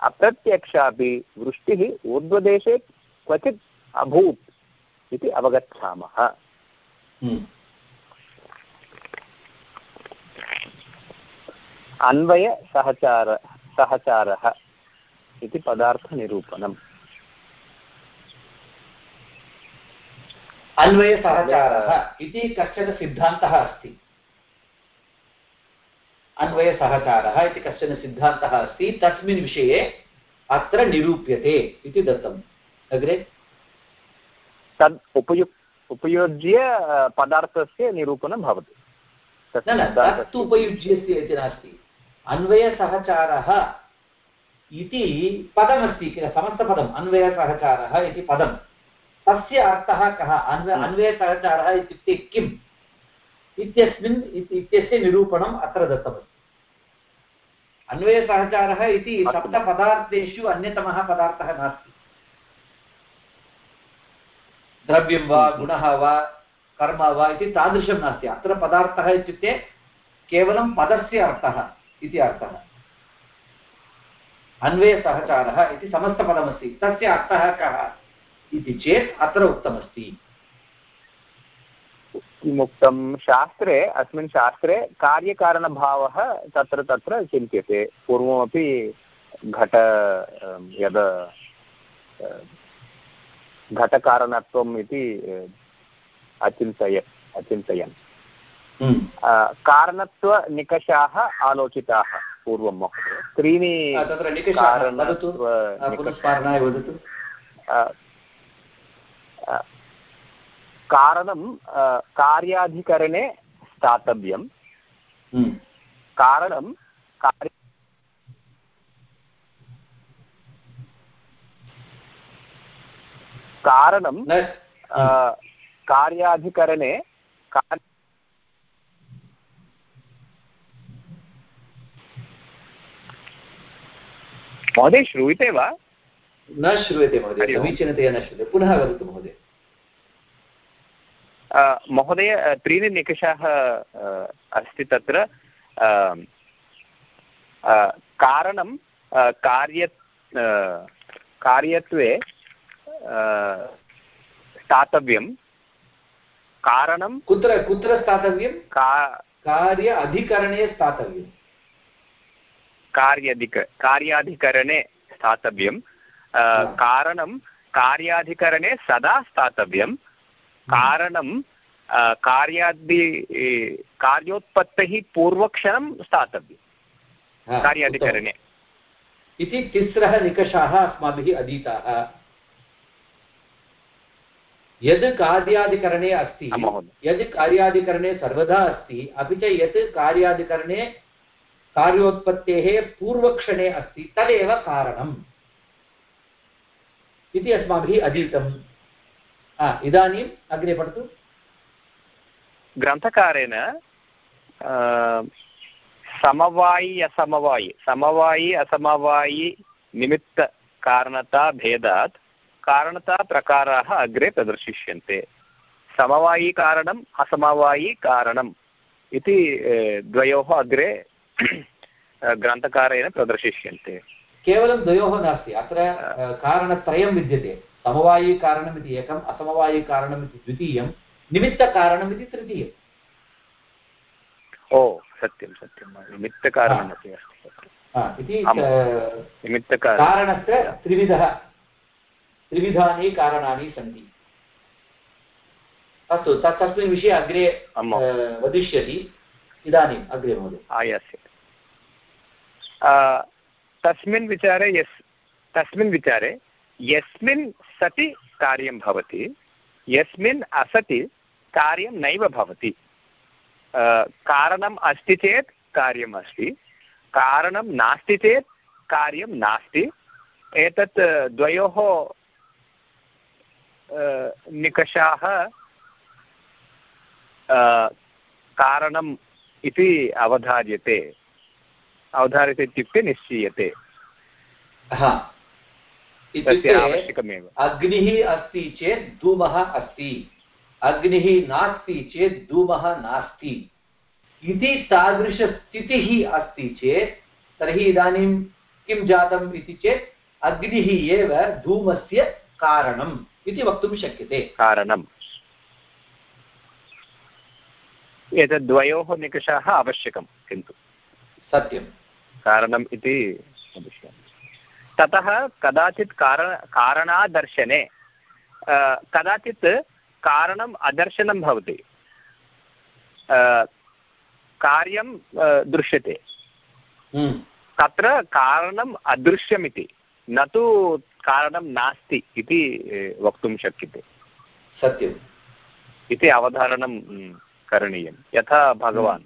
अप्रत्यक्षापि वृष्टिः ऊर्ध्वदेशे क्वचित् अभूत् इति अवगच्छामः। अन्वयसहचार सहचारः। इति पदार्थनिरूपणम्। अन्वयसहचारः इति कश्चन सिद्धान्तः अस्ति। अन्वयसहचारः इति कश्चन सिद्धान्तः अस्ति। तस्मिन् विषये अत्र निरूप्यते इति दत्तम्। अग्रे? तद् उपयुक् उपयुज्य पदार्थस्य निरूपणं भवति। न न तत्तु उपयुज्यस्य इति नास्ति। अन्वयसहचारः इति पदमस्ति किल समस्तपदम् अन्वयसहचारः इति पदं तस्य अर्थः कः? अन्व अन्वयसहचारः इत्युक्ते किम्? इत्यस्मिन् इत्यस्य निरूपणम् अत्र दत्तमस्ति। अन्वयसहचारः इति सप्तपदार्थेषु अन्यतमः पदार्थः नास्ति। द्रव्यं वा गुणः वा कर्म वा इति तादृशं नास्ति। अत्र पदार्थः इत्युक्ते केवलं पदस्य अर्थः इति अर्थः। अन्वयसहचारः इति समस्तपदमस्ति। तस्य अर्थः कः? इति चेत् अत्र उक्तमस्ति। किमुक्तं? शास्त्रे अस्मिन् शास्त्रे कार्यकारणभावः तत्र तत्र चिन्त्यते। पूर्वमपि घट यद् घटकारणत्वम् इति अचिन्तय अचिन्तयन्। हम्म। कारणत्वनिकषाः आलोचिताः। पूर्वं त्रीणि कारणं कार्याधिकरणे स्थातव्यं। हम्म। कारणं कार्य कारणं कार्याधिकरणे कार् महोदय श्रूयते वा? न श्रूयते महोदय। समीचीनतया न श्रूयते। पुनः वदतु महोदय। महोदय त्रीणि निकषाः अस्ति तत्र। कारणं कार्य कार्यत्वे स्थातव्यं। कारणं कुत्र कुत्र स्थातव्यं? का कार्य अधिकरणे स्थातव्यं कार्याधिक कार्याधिकरणे स्थातव्यं कारणं कार्याधिकरणे सदा स्थातव्यं कारणं कार्यादि कार्योत्पत्तिः पूर्वक्षणं स्थातव्यं कार्याधिकरणे। इति तिस्रः निकषाः अस्माभिः अधीताः। यद् कार्याधिकरणे अस्ति यद् कार्याधिकरणे सर्वदा अस्ति अपि च यत् कार्याधिकरणे कार्योत्पत्तेः पूर्वक्षणे अस्ति, तदेव कारणम्। इति अस्माभिः अधीतम्। इदानीम् अग्रे पठतु। ग्रन्थकारेण समवायि, असमवायि समवायि, असमवायि निमित्तकारणता भेदात् कारणताप्रकाराः अग्रे प्रदर्शिष्यन्ते। समवायिकारणम् असमवायिकारणम् इति द्वयोः अग्रे ग्रन्थकारेण प्रदर्शिष्यन्ते। केवलं द्वयोः नास्ति अत्र कारणत्रयं विद्यते। समवायिकारणमिति एकम् असमवायिकारणमिति द्वितीयं निमित्तकारणमिति तृतीयम् ओ सत्यं सत्यं निमित्तकारणमपि अस्ति इति त्रिविधः त्रिविधानि कारणानि सन्ति। अस्तु तत् तस्मिन् विषये अग्रे। वदिष्यति। इदानीम् अग्रे महोदय। आयास्यते आ, तस्मिन् विचारे यस् तस्मिन् विचारे यस्मिन् सति कार्यं भवति यस्मिन् असति कार्यं नैव भवति। कारणम् अस्ति चेत् कार्यम् अस्ति कारणं नास्ति चेत् कार्यं नास्ति। एतत् द्वयोः निकषाः आ, कारणम् इति अवधार्यते। अवधार्यते इत्युक्ते निश्चीयते। हा। तस्य आवश्यकमेव। अग्निः अस्ति चेत् धूमः अस्ति। अग्निः नास्ति चेत् धूमः नास्ति। इति तादृशस्थितिः अस्ति चेत् तर्हि इदानीं किं जातम् इति चेत् अग्निः एव धूमस्य कारणम् इति वक्तुं शक्यते। कारणम्। एतद्वयोः निकषाः आवश्यकं किन्तु। सत्यं कारणम् इति ततः कदाचित् कारण कारणादर्शने कदाचित् कारणम् अदर्शनं भवति। कार्यं दृश्यते। हम्म, तत्र कारणम् अदृश्यमिति न तु कारणं नास्ति इति वक्तुं शक्यते। सत्यम्। इति अवधारणं करणीयं यथा भगवान्।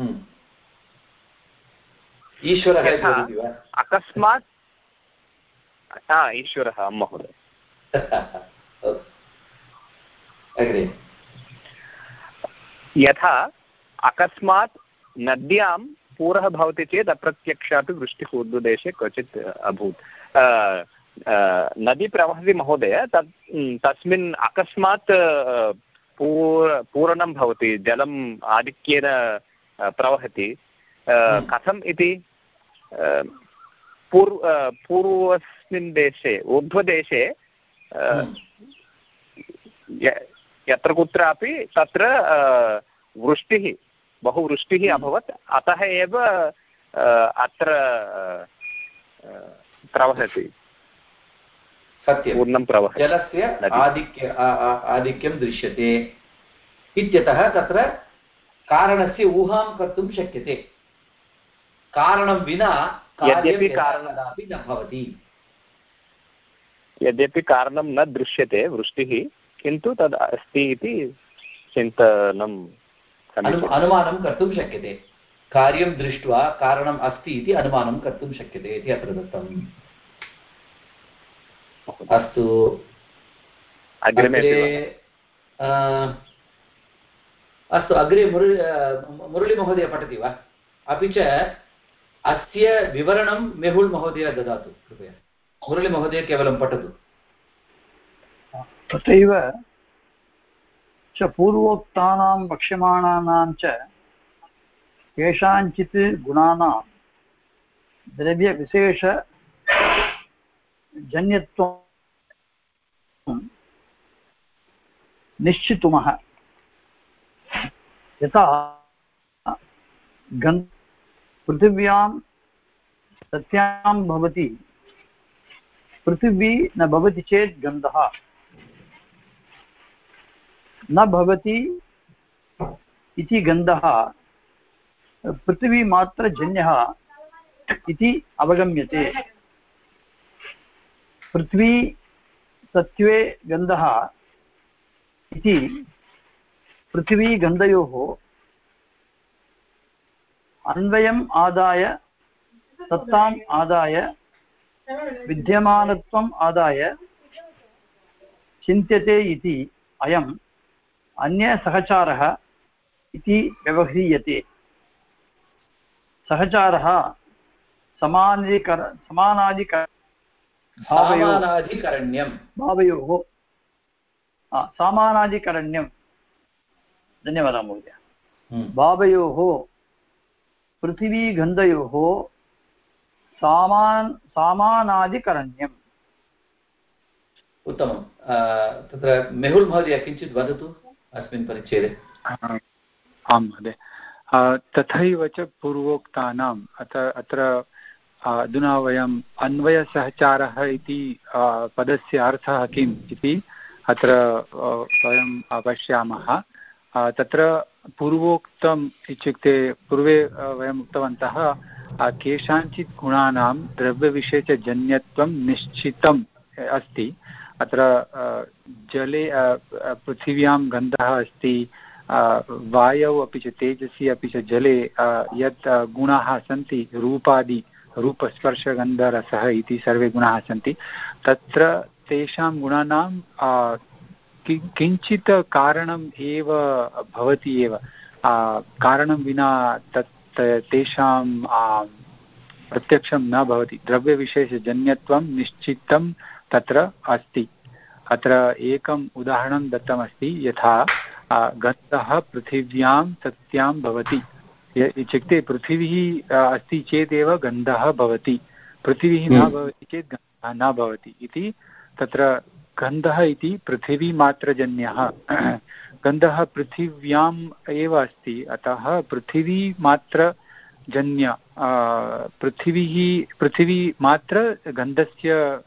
हम्म। ईश्वरः वदति वा? अकस्मात् हा ईश्वरः महोदय। यथा अकस्मात् नद्यां पूरः भवति चेत् अप्रत्यक्षापि वृष्टिः ऊर्ध्वदेशे क्वचित् अभूत्। नदी प्रवहति महोदय तत् तस्मिन् अकस्मात् पूर पूरणं भवति जलम् आधिक्येन प्रवहति। हम्म। कथम् इति? पूर्व पूर्वस्मिन् देशे ऊर्ध्वदेशे हम्म, यत्र कुत्रापि तत्र वृष्टिः बहु वृष्टिः अभवत्। अतः एव अत्र प्रवहति। सत्यं पूर्णं जलस्य। आधिक्य आधिक्यं दृश्यते। इत्यतः तत्र कारणस्य ऊहां कर्तुं शक्यते। कारणं विना यद्यपि यदा कारणं- कदापि न भवति। यद्यपि कारणं न दृश्यते वृष्टिः किन्तु तद् अस्ति इति चिन्तनं अनु समीचीनम् अनुमानं कर्तुं शक्यते। कार्यं दृष्ट्वा कारणम् अस्ति इति अनुमानं कर्तुं शक्यते इति अत्र दत्तम्। अस्तु। अग्रिमे अस्तु अग्रे मुरळि अ, मुरळीमहोदय पठति वा? अपि च अस्य विवरणं मेहुल् महोदय ददातु कृपया। मुरळीमहोदय केवलं पठतु। तथैव च पूर्वोक्तानां वक्ष्यमाणानां च केषाञ्चित् गुणानां द्रव्यविशेषजन्यत्वं निश्चितुमः। यथा गन् पृथिव्यां सत्यां भवति। पृथिवी न भवति चेत् गन्धः। न भवति इति गन्धः। पृथिवीमात्रजन्यः इति अवगम्यते। पृथ्वी सत्त्वे गन्धः इति पृथिवीगन्धयोः अन्वयम् आदाय सत्ताम् आदाय विद्यमानत्वम् आदाय चिन्त्यते इति अयम् अन्यसहचारः इति व्यवह्रियते। सहचारः समानाधिकर समानाधिकर भावयोः आ, सामानाधिकरण्यं धन्यवादः महोदय। भावयोः पृथिवीगन्धयोः सामान् सामानाधिकरण्यम् उत्तमं तत्र मेहुल् महोदय किञ्चित् वदतु अस्मिन् परिच्छेदे आं महोदय तथैव च पूर्वोक्तानाम् अत अत्र अ, अधुना वयम् अन्वयसहचारः इति पदस्य अर्थः किम् इति अत्र वयं पश्यामः तत्र पूर्वोक्तम् इत्युक्ते, पूर्वे वयम् उक्तवन्तः केषाञ्चित् गुणानां द्रव्यविशेषजन्यत्वं निश्चितम् अस्ति। अत्र जले पृथिव्यां गन्धः अस्ति वायौ अपि च, तेजसि अपि च, जले यत् गुणाः सन्ति, रूपादि, रूपस्पर्शगन्धरसः इति सर्वे गुणाः सन्ति। तत्र तेषां गुणानां किञ्चित् कारणम् एव भवति एव। कारणं विना तत् तेषां प्रत्यक्षं न भवति। द्रव्यविशेषजन्यत्वं निश्चितं तत्र अस्ति। अत्र एकम् उदाहरणं दत्तमस्ति यथा गन्धः पृथिव्यां सत्यां भवति। इत्युक्ते पृथिवी अस्ति चेदेव गन्धः भवति। पृथिवीः न हम्म। भवति चेत् गन्धः न भवति इति तत्र गन्धः इति पृथिवीमात्रजन्यः। गन्धः पृथिव्याम् एव अस्ति। अतः पृथिवीमात्रजन्य पृथिवीः पृथिवीमात्र गन्धस्य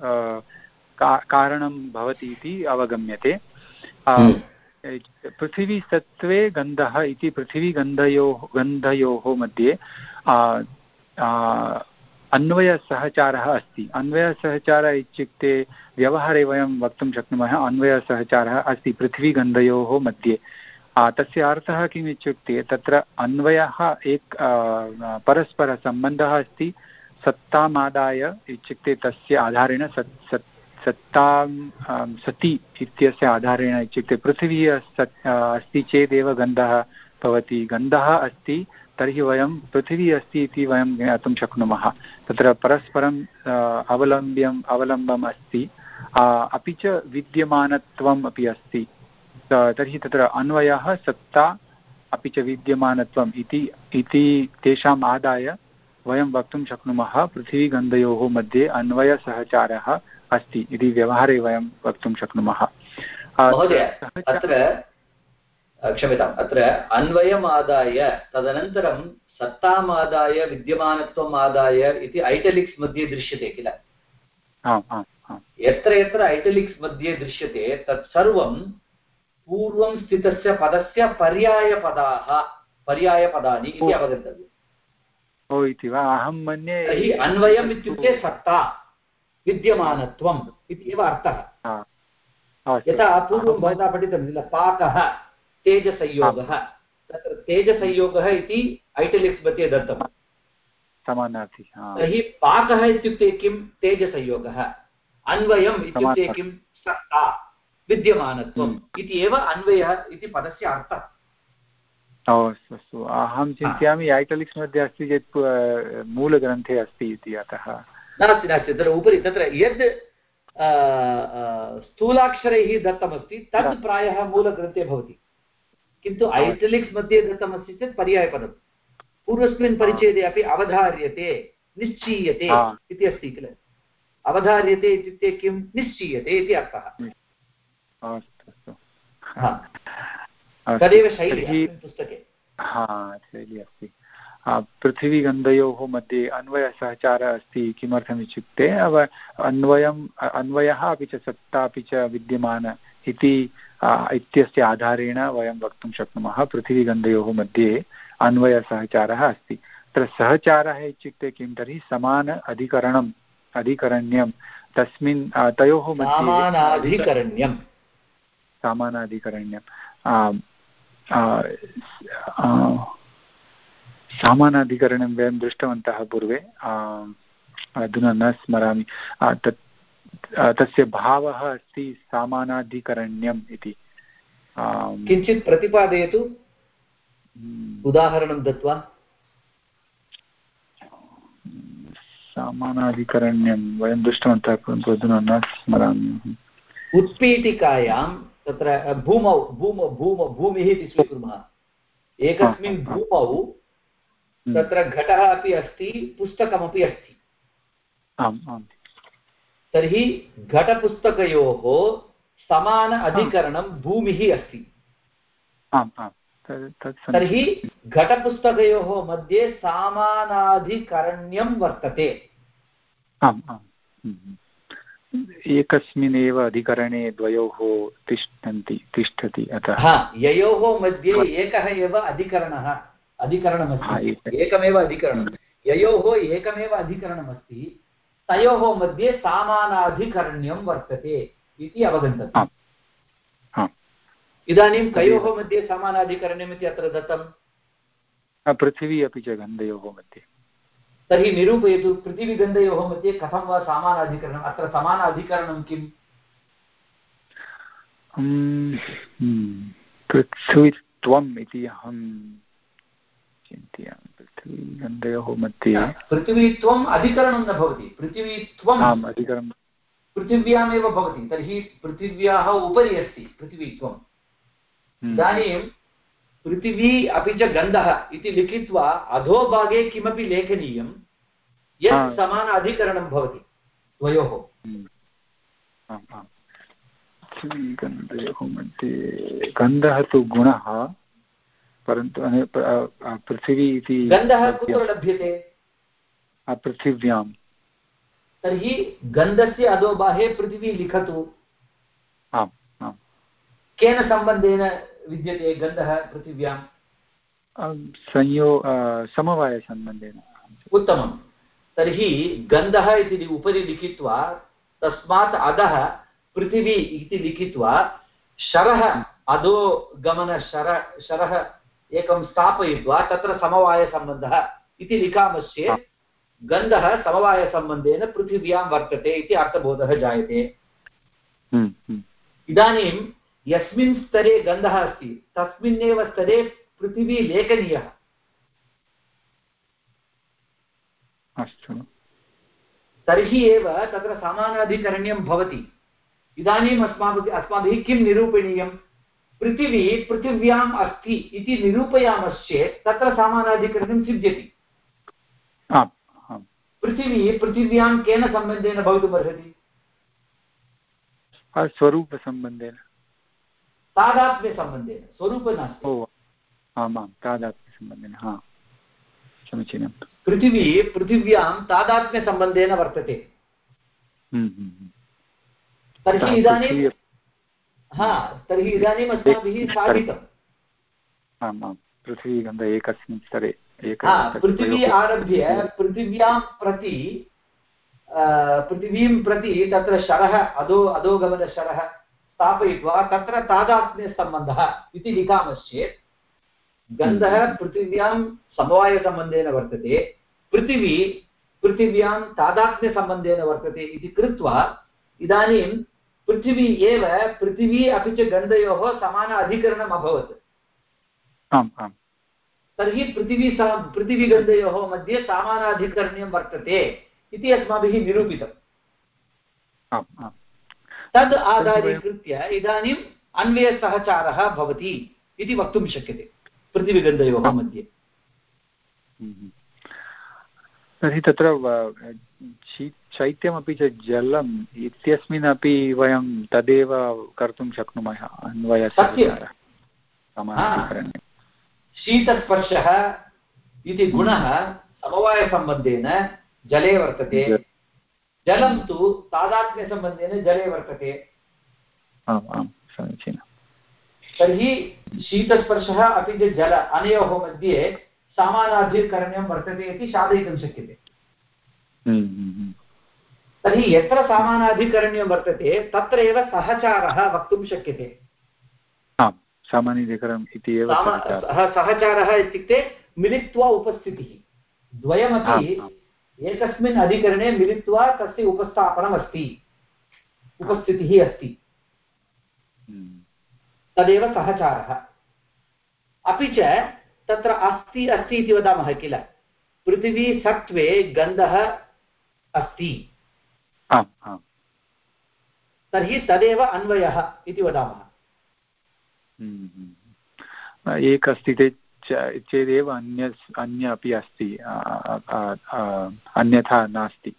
का- कारणं भवति इति अवगम्यते। हम्म। पृथिवीसत्त्वे गन्धः इति पृथिवीगन्धयोः गन्धयोः मध्ये अन्वयसहचारः अस्ति। अन्वयसहचारः इत्युक्ते व्यवहारे वयं वक्तुं शक्नुमः। अन्वयसहचारः अस्ति पृथ्वीगन्धयोः मध्ये। तस्य अर्थः किम् इत्युक्ते, तत्र अन्वयः एक परस्परसम्बन्धः अस्ति। सत्तामादाय इत्युक्ते तस्य आधारेण सत् सत्, सत्तां सति इत्यस्य आधारेण इत्युक्ते पृथिवी सत् अस्ति चेदेव गन्धः भवति। गन्धः अस्ति। तर्हि वयं पृथिवी अस्ति इति वयं ज्ञातुं शक्नुमः। तत्र परस्परम् अवलम्ब्यम् अवलम्बम् अस्ति। अपि च विद्यमानत्वम् अपि अस्ति। तर्हि तत्र अन्वयः सत्ता अपि च विद्यमानत्वम् इति इति तेषाम् आदाय वयं वक्तुं शक्नुमः पृथिवीगन्धयोः मध्ये अन्वयसहचारः अस्ति इति व्यवहारे वयं वक्तुं शक्नुमः आ, महोदय सहचा- अत्र अ, क्षम्यताम् अत्र अन्वयम् आदाय तदनन्तरं सत्ताम् आदाय विद्यमानत्वम् आदाय इति ऐटलिक्स् मध्ये दृश्यते किल? यत्र यत्र ऐटलिक्स् मध्ये दृश्यते तत् सर्वं पूर्वं स्थितस्य पदस्य पर्यायपदाः पर्यायपदानि इति अवगन्तव्यम्। ओ इति वा? अहं मन्ये तर्हि अन्वयम् इत्युक्ते सत्ता विद्यमानत्वम् इति एव अर्थः यथा पूर्वं भवता पठितं किल? पाकः। तेजसंयोगः तत्र तेजसंयोगः इति ऐटलिक्स् मध्ये दत्तम् समानार्थी हा तर्हि पाकः इत्युक्ते किं तेजसंयोगः अन्वयम् इत्युक्ते किं सत्ता विद्यमानत्वम्। इति एव अन्वयः इति पदस्य अर्थः अस्तु अस्तु अहं चिन्तयामि ऐटलिक्स् मध्ये अस्ति चेत् मूलग्रन्थे अस्ति इति अतः नास्ति नास्ति तत्र उपरि तत्र यद् स्थूलाक्षरैः दत्तमस्ति तद् प्रायः मूलग्रन्थे भवति किन्तु ऐटलिक्स् मध्ये दत्तमस्ति चेत् पर्यायपदं पूर्वस्मिन् परिच्छेदे अपि अवधार्यते निश्चीयते इति अस्ति किल? अवधार्यते इत्युक्ते किं? निश्चीयते इति अर्थः। हा। तदेव शैली पुस्तके। हा शैली अस्ति। पृथिवीगन्धयोः मध्ये अन्वयसहचारः अस्ति किमर्थमित्युक्ते अव अन्वयम् अन्वयः अपि च सत्ता अपि च विद्यमान। इति इत्यस्य आधारेण वयं वक्तुं शक्नुमः। पृथिवीगन्धयोः मध्ये अन्वयसहचारः अस्ति। तत्र सहचारः इत्युक्ते किं? तर्हि समान अधिकरणम् अधिकरण्यं तस्मिन् तयोः मध्ये सामानाधिकरण्यम्। सामानाधिकरण्यम्। आम्, आ, आ, सामानाधिकरणं वयं दृष्टवन्तः पूर्वे। अधुना न स्मरामि। तत् तस्य भावः अस्ति सामानाधिकरण्यम् इति। किञ्चित् प्रतिपादयतु। हम्म, उदाहरणं दत्वा। सामानाधिकरण्यं वयं दृष्टवन्तः परन्तु अधुना न स्मरामि। उत्पीठिकायां तत्र भूमौ भूम भूम भूमिः इति स्वीकुर्मः। एकस्मिन्। भूमौ हम्म, तत्र घटः अपि अस्ति पुस्तकमपि अस्ति। आम् आम्। तर्हि घटपुस्तकयोः समान अधिकरणं भूमिः अस्ति। तर्हि घटपुस्तकयोः मध्ये सामानाधिकरण्यं वर्तते। आम् आम्। हम्म। एकस्मिन्नेव अधिकरणे द्वयोः तिष्ठन्ति तिष्ठति अतः। ययोः मध्ये एकः एव अधिकरणः अधिकरणमस्ति। एक- एकमेव अधिकरणं। ययोः एकमेव अधिकरणमस्ति। तयोः मध्ये सामानाधिकरण्यं वर्तते इति अवगन्तव्यम्। इदानीं कयोः मध्ये समानाधिकरण्यम् इति अत्र दत्तम् पृथिवी अपि च गन्धयोः मध्ये। तर्हि निरूपयतु पृथिवीगन्धयोः मध्ये कथं वा समानाधिकरणम् अत्र समानाधिकरणं किम्? हम्म, पृथ्वीत्वम् इति अहं चिन्तयामि। पृथ्वीगन्धयोः मध्ये पृथिवीत्वम् अधिकरणं न भवति। पृथिवीत्वम् आम् अधिकरणं। पृथिव्यामेव भवति तर्हि पृथिव्याः उपरि अस्ति पृथिवीत्वम्। हम्म, इदानीं पृथिवी अपि च गन्धः इति लिखित्वा अधोभागे किमपि लेखनीयं यत्। समान अधिकरणं भवति द्वयोः। हम्म, पृथ्वीगन्धयोः मध्ये गन्धः तु गुणः। परन्तु पृथिवी इति गन्धः कुत्र लभ्यते? पृथिव्यां तर्हि गन्धस्य अधोबाहे पृथिवी लिखतु। आम् आम्। केन सम्बन्धेन विद्यते गन्धः पृथिव्याम्? अं, संयो समवायसम्बन्धेन। उत्तमं तर्हि गन्धः इति उपरि लिखित्वा तस्मात् अधः पृथिवी इति लिखित्वा शरः अधो गमनशर शरः एकं स्थापयित्वा तत्र समवायसम्बन्धः इति लिखामश्चेत् गन्धः समवायसम्बन्धेन पृथिव्यां वर्तते इति अर्थबोधः जायते। हम्म, हम्म, इदानीं यस्मिन् स्तरे गन्धः अस्ति तस्मिन्नेव स्तरे पृथिवी लेखनीयः। अस्तु। तर्हि एव तत्र समानाधिकरण्यं भवति। इदानीम् अस्माभिः अस्माभिः किं निरूपणीयं पृथिवी पृथिव्याम् अस्ति इति निरूपयामश्चेत् तत्र समानाधिकरणं सिद्ध्यति। पृथिवी पृथिव्यां केन सम्बन्धेन भवितुमर्हति स्वरूपसम्बन्धेन। तादात्म्यसम्बन्धेन स्वरूप नास्ति। आम् तादात्म्यसम्बन्धेन हा। समीचीनं। पृथिवी पृथिव्यां तादात्म्यसम्बन्धेन वर्तते। हम्म, हम्म, हम्म। तर्हि इदानीं हा तर्हि इदानीम् अस्माभिः साधितम् आम् आम् पृथ्वीगन्ध एकस्मिन् स्तरे पृथिवी आरभ्य पृथिव्यां प्रति पृथिवीं प्रति तत्र शरः अधो अधोगमनशरः स्थापयित्वा तत्र तादात्म्यसम्बन्धः इति लिखामश्चेत् गन्धः हम्म। पृथिव्यां समवायसम्बन्धेन वर्तते पृथिवी पृथिव्यां तादात्म्यसम्बन्धेन वर्तते इति कृत्वा इदानीं पृथिवी एव पृथिवी अपि च गन्धयोः समान अधिकरणम् अभवत्। आम् आम्। तर्हि पृथिवी सा पृथिवीगन्धयोः मध्ये समानाधिकरण्यं वर्तते इति अस्माभिः निरूपितम्। तद् आधारीकृत्य इदानीम् अन्वयसहचारः भवति इति वक्तुं शक्यते पृथिवीगन्धयोः मध्ये। हम्म, हम्म। तर्हि तत्र शैत्यमपि च जलम् इत्यस्मिन् अपि वयं तदेव कर्तुं शक्नुमः अन्वयः शीतस्पर्शः इति गुणः समवायसम्बन्धेन जले वर्तते। जलं। तु तादात्म्यसम्बन्धेन जले वर्तते। आम् आं समीचीनं तर्हि शीतस्पर्शः अपि च जल अनयोः मध्ये सामानाधिकरण्यं वर्तते इति साधयितुं शक्यते। हम्म, हम्म, हम्म। तर्हि यत्र सामानाधिकरण्यं वर्तते तत्र एव सहचारः वक्तुं शक्यते। सामान्यधिकरणम् इति एव सहचारः। इत्युक्ते मिलित्वा उपस्थितिः। द्वयमपि एकस्मिन् अधिकरणे मिलित्वा तस्य उपस्थापनमस्ति। उपस्थितिः अस्ति। तदेव सहचारः। अपि च तत्र अस्ति अस्ति इति वदामः किल? पृथिवी सत्त्वे गन्धः अस्ति। तर्हि तदेव अन्वयः इति वदामः। हम्म, हम्म। एक अस्ति चेदेव अन्य अन्य अपि अस्ति अन्यथा नास्ति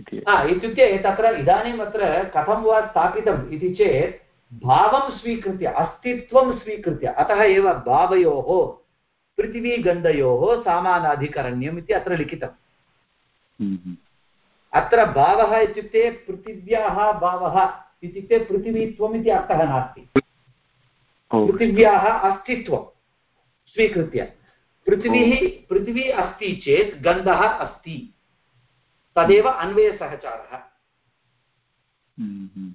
इत्युक्ते तत्र इदानीम् अत्र कथं वा स्थापितम् इति चेत् भावं स्वीकृत्य अस्तित्वं स्वीकृत्य अतः एव भावयोः पृथिवीगन्धयोः सामानाधिकरण्यम् इति अत्र लिखितम् हम्म, अत्र भावः इत्युक्ते पृथिव्याः भावः इत्युक्ते पृथिवीत्वम् इति अर्थः नास्ति। पृथिव्याः अस्तित्वं स्वीकृत्य। पृथिवीः पृथिवी अस्ति चेत् गन्धः अस्ति। तदेव अन्वयसहचारः। हम्म, हम्म।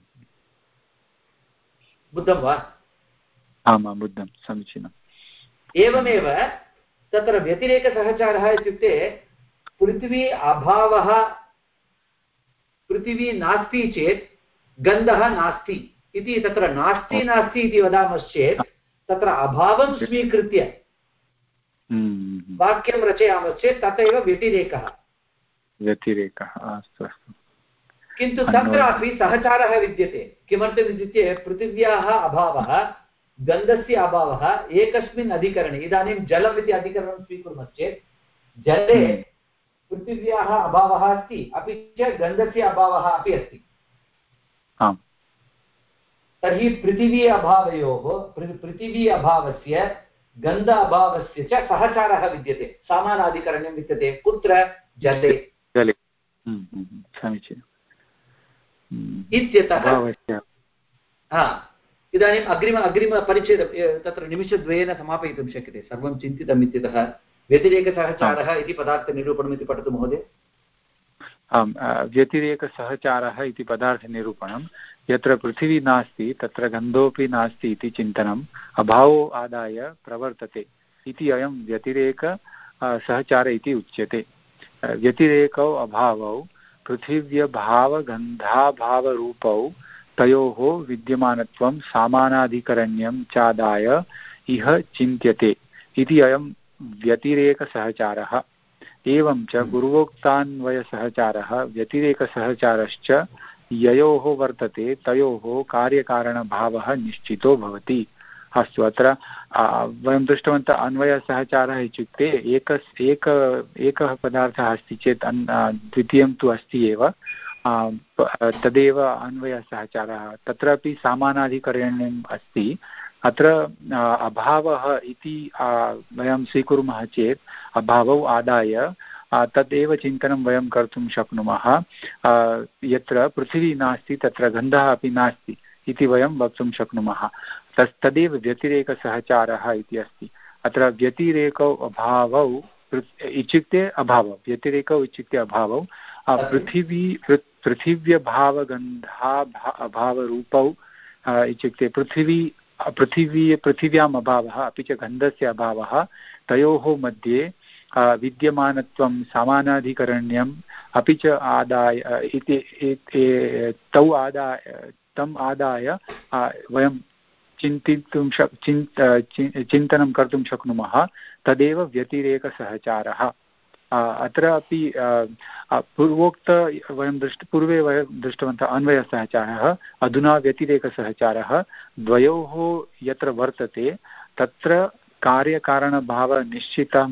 बुद्धं वा? आमां बुद्धं समीचीनम्। एवमेव तत्र व्यतिरेकसहचारः इत्युक्ते पृथिवी अभावः पृथिवी नास्ति चेत् गन्धः नास्ति इति तत्र नास्ति नास्ति इति वदामश्चेत् तत्र अभावं स्वीकृत्य हम्म। वाक्यं रचयामश्चेत् तथैव व्यतिरेकः। व्यतिरेकः अस्तु अस्तु। किन्तु तत्रापि सहचारः विद्यते। किमर्थम् इत्युक्ते पृथिव्याः अभावः गन्धस्य अभावः एकस्मिन् अधिकरणे इदानीं जलम् इति अधिकरणं स्वीकुर्मश्चेत् जले हम्म। पृथिव्याः अभावः अस्ति अपि च गन्धस्य अभावः अपि अस्ति। तर्हि पृथिवी अभावयोः पृथिवी अभावस्य गन्ध अभावस्य च सहचारः विद्यते। सामानाधिकरण्यं विद्यते। कुत्र? जले। जले। हम्म, हम्म, समीचीनम् इत्यतः हा। इदानीम् अग्रिम अग्रिमपरिच्छेद तत्र निमिषद्वयेन समापयितुं शक्यते। सर्वं चिन्तितम् इत्यतः व्यतिरेकसहचारः इति पदार्थनिरूपणम् इति पठतु महोदय। आम् व्यतिरेकसहचारः इति पदार्थनिरूपणं यत्र पृथिवी नास्ति तत्र गन्धोऽपि नास्ति इति चिन्तनम्। अभावो आदाय प्रवर्तते इति अयं व्यतिरेक सहचार इति उच्यते। व्यतिरेकौ अभावौ पृथिव्यभावगन्धाभावरूपौ तयोः विद्यमानत्वं सामानाधिकरण्यं चादाय इह चिन्त्यते इति अयं व्यतिरेकसहचारः एवं च। गुरुवोक्तान्वयसहचारः व्यतिरेकसहचारश्च ययोः वर्तते, तयोः कार्यकारणभावः निश्चितो भवति अस्तु, अत्र वयं दृष्टवन्तः अन्वयसहचारः इत्युक्ते एकस्, एक, एकः पदार्थः अस्ति चेत् अन् द्वितीयं तु अस्ति एव तदेव अन्वयसहचारः तत्रापि सामानाधिकरण्यम् अस्ति। अत्र अभावः इति वयं स्वीकुर्मः चेत्, अभावौ आदाय तदेव चिन्तनं वयं कर्तुं शक्नुमः। यत्र पृथिवी नास्ति, तत्र गन्धः अपि नास्ति इति वयं वक्तुं शक्नुमः। तस्, तदेव व्यतिरेकसहचारः इति अस्ति। अत्र व्यतिरेकौ अभावौ इत्युक्ते अभावः, व्यतिरेकौ इत्युक्ते अभावौ पृथिवी पृथिव्यभावगन्धा अभावरूपौ इत्युक्ते पृथिवी पृथिवी पृथिव्याम् अभावः अपि च गन्धस्य अभावः, तयोः मध्ये विद्यमानत्वं, समानाधिकरण्यम्, अपि च आदाय इति तौ आदाय तम् आदाय वयं चिन्तितुं शक्, चिन्त चिन्तनं कर्तुं शक्नुमः, तदेव व्यतिरेकसहचारः। अत्र अपि पूर्वोक्त वयं दृष्ट पूर्वे वयं दृष्टवन्तः अन्वयसहचारः अधुना व्यतिरेकसहचारः द्वयोः यत्र वर्तते तत्र कार्यकारणभावनिश्चितं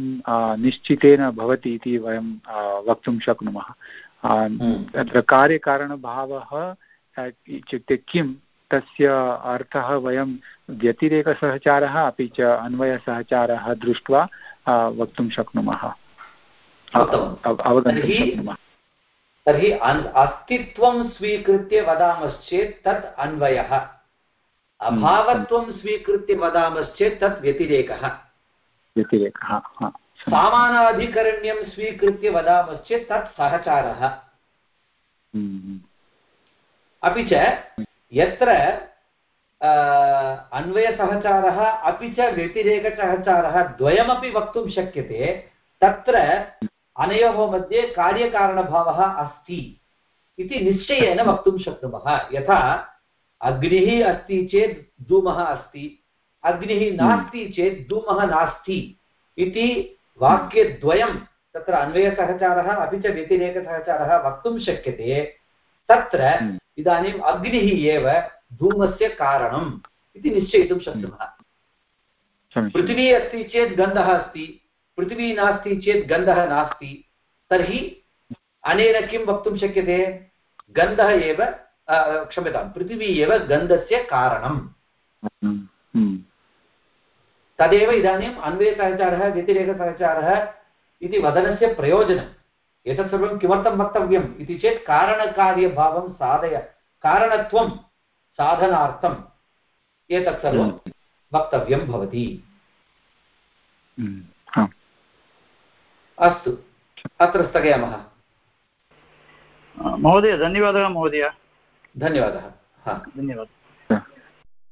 निश्चितेन भवति इति वयं वक्तुं शक्नुमः। तत्र कार्यकारणभावः इत्युक्ते किं तस्य अर्थः वयं व्यतिरेकसहचारः अपि च अन्वयसहचारः दृष्ट्वा वक्तुं शक्नुमः। शक्नुमः। तर्हि अस्तित्वं स्वीकृत्य वदामश्चेत् तत् अन्वयः। अभावत्वं स्वीकृत्य वदामश्चेत् तत् व्यतिरेकः। व्यतिरेकः सामानाधिकरण्यं स्वीकृत्य वदामश्चेत् तत् सहचारः। हम्म। अपि च यत्र अन्वयसहचारः अपि च व्यतिरेकसहचारः द्वयमपि वक्तुं शक्यते तत्र अनयोः मध्ये कार्यकारणभावः अस्ति इति निश्चयेन वक्तुं शक्नुमः। यथा अग्निः अस्ति चेत् धूमः अस्ति अग्निः नास्ति चेत् धूमः नास्ति इति वाक्यद्वयं तत्र अन्वयसहचारः अपि च व्यतिरेकसहचारः वक्तुं शक्यते। तत्र हम्म। इदानीम् अग्निः एव धूमस्य कारणम् इति निश्चयितुं शक्नुमः। पृथिवी अस्ति चेत् गन्धः अस्ति पृथिवी नास्ति चेत् गन्धः नास्ति। तर्हि अनेन किं वक्तुं शक्यते? गन्धः एव क्षम्यतां पृथिवी एव गन्धस्य कारणम्। हम्म, हम्म। तदेव इदानीम् अन्वयसहचारः व्यतिरेकसहचारः इति वदनस्य प्रयोजनम् एतत् सर्वं किमर्थं वक्तव्यम् इति चेत् कारणकार्यभावं साधय कारणत्वं साधनार्थम् एतत् सर्वं हम्म। वक्तव्यं भवति। अस्तु अत्र स्थगयामः। महोदय धन्यवादः महोदय। धन्यवादः धन्यवादः।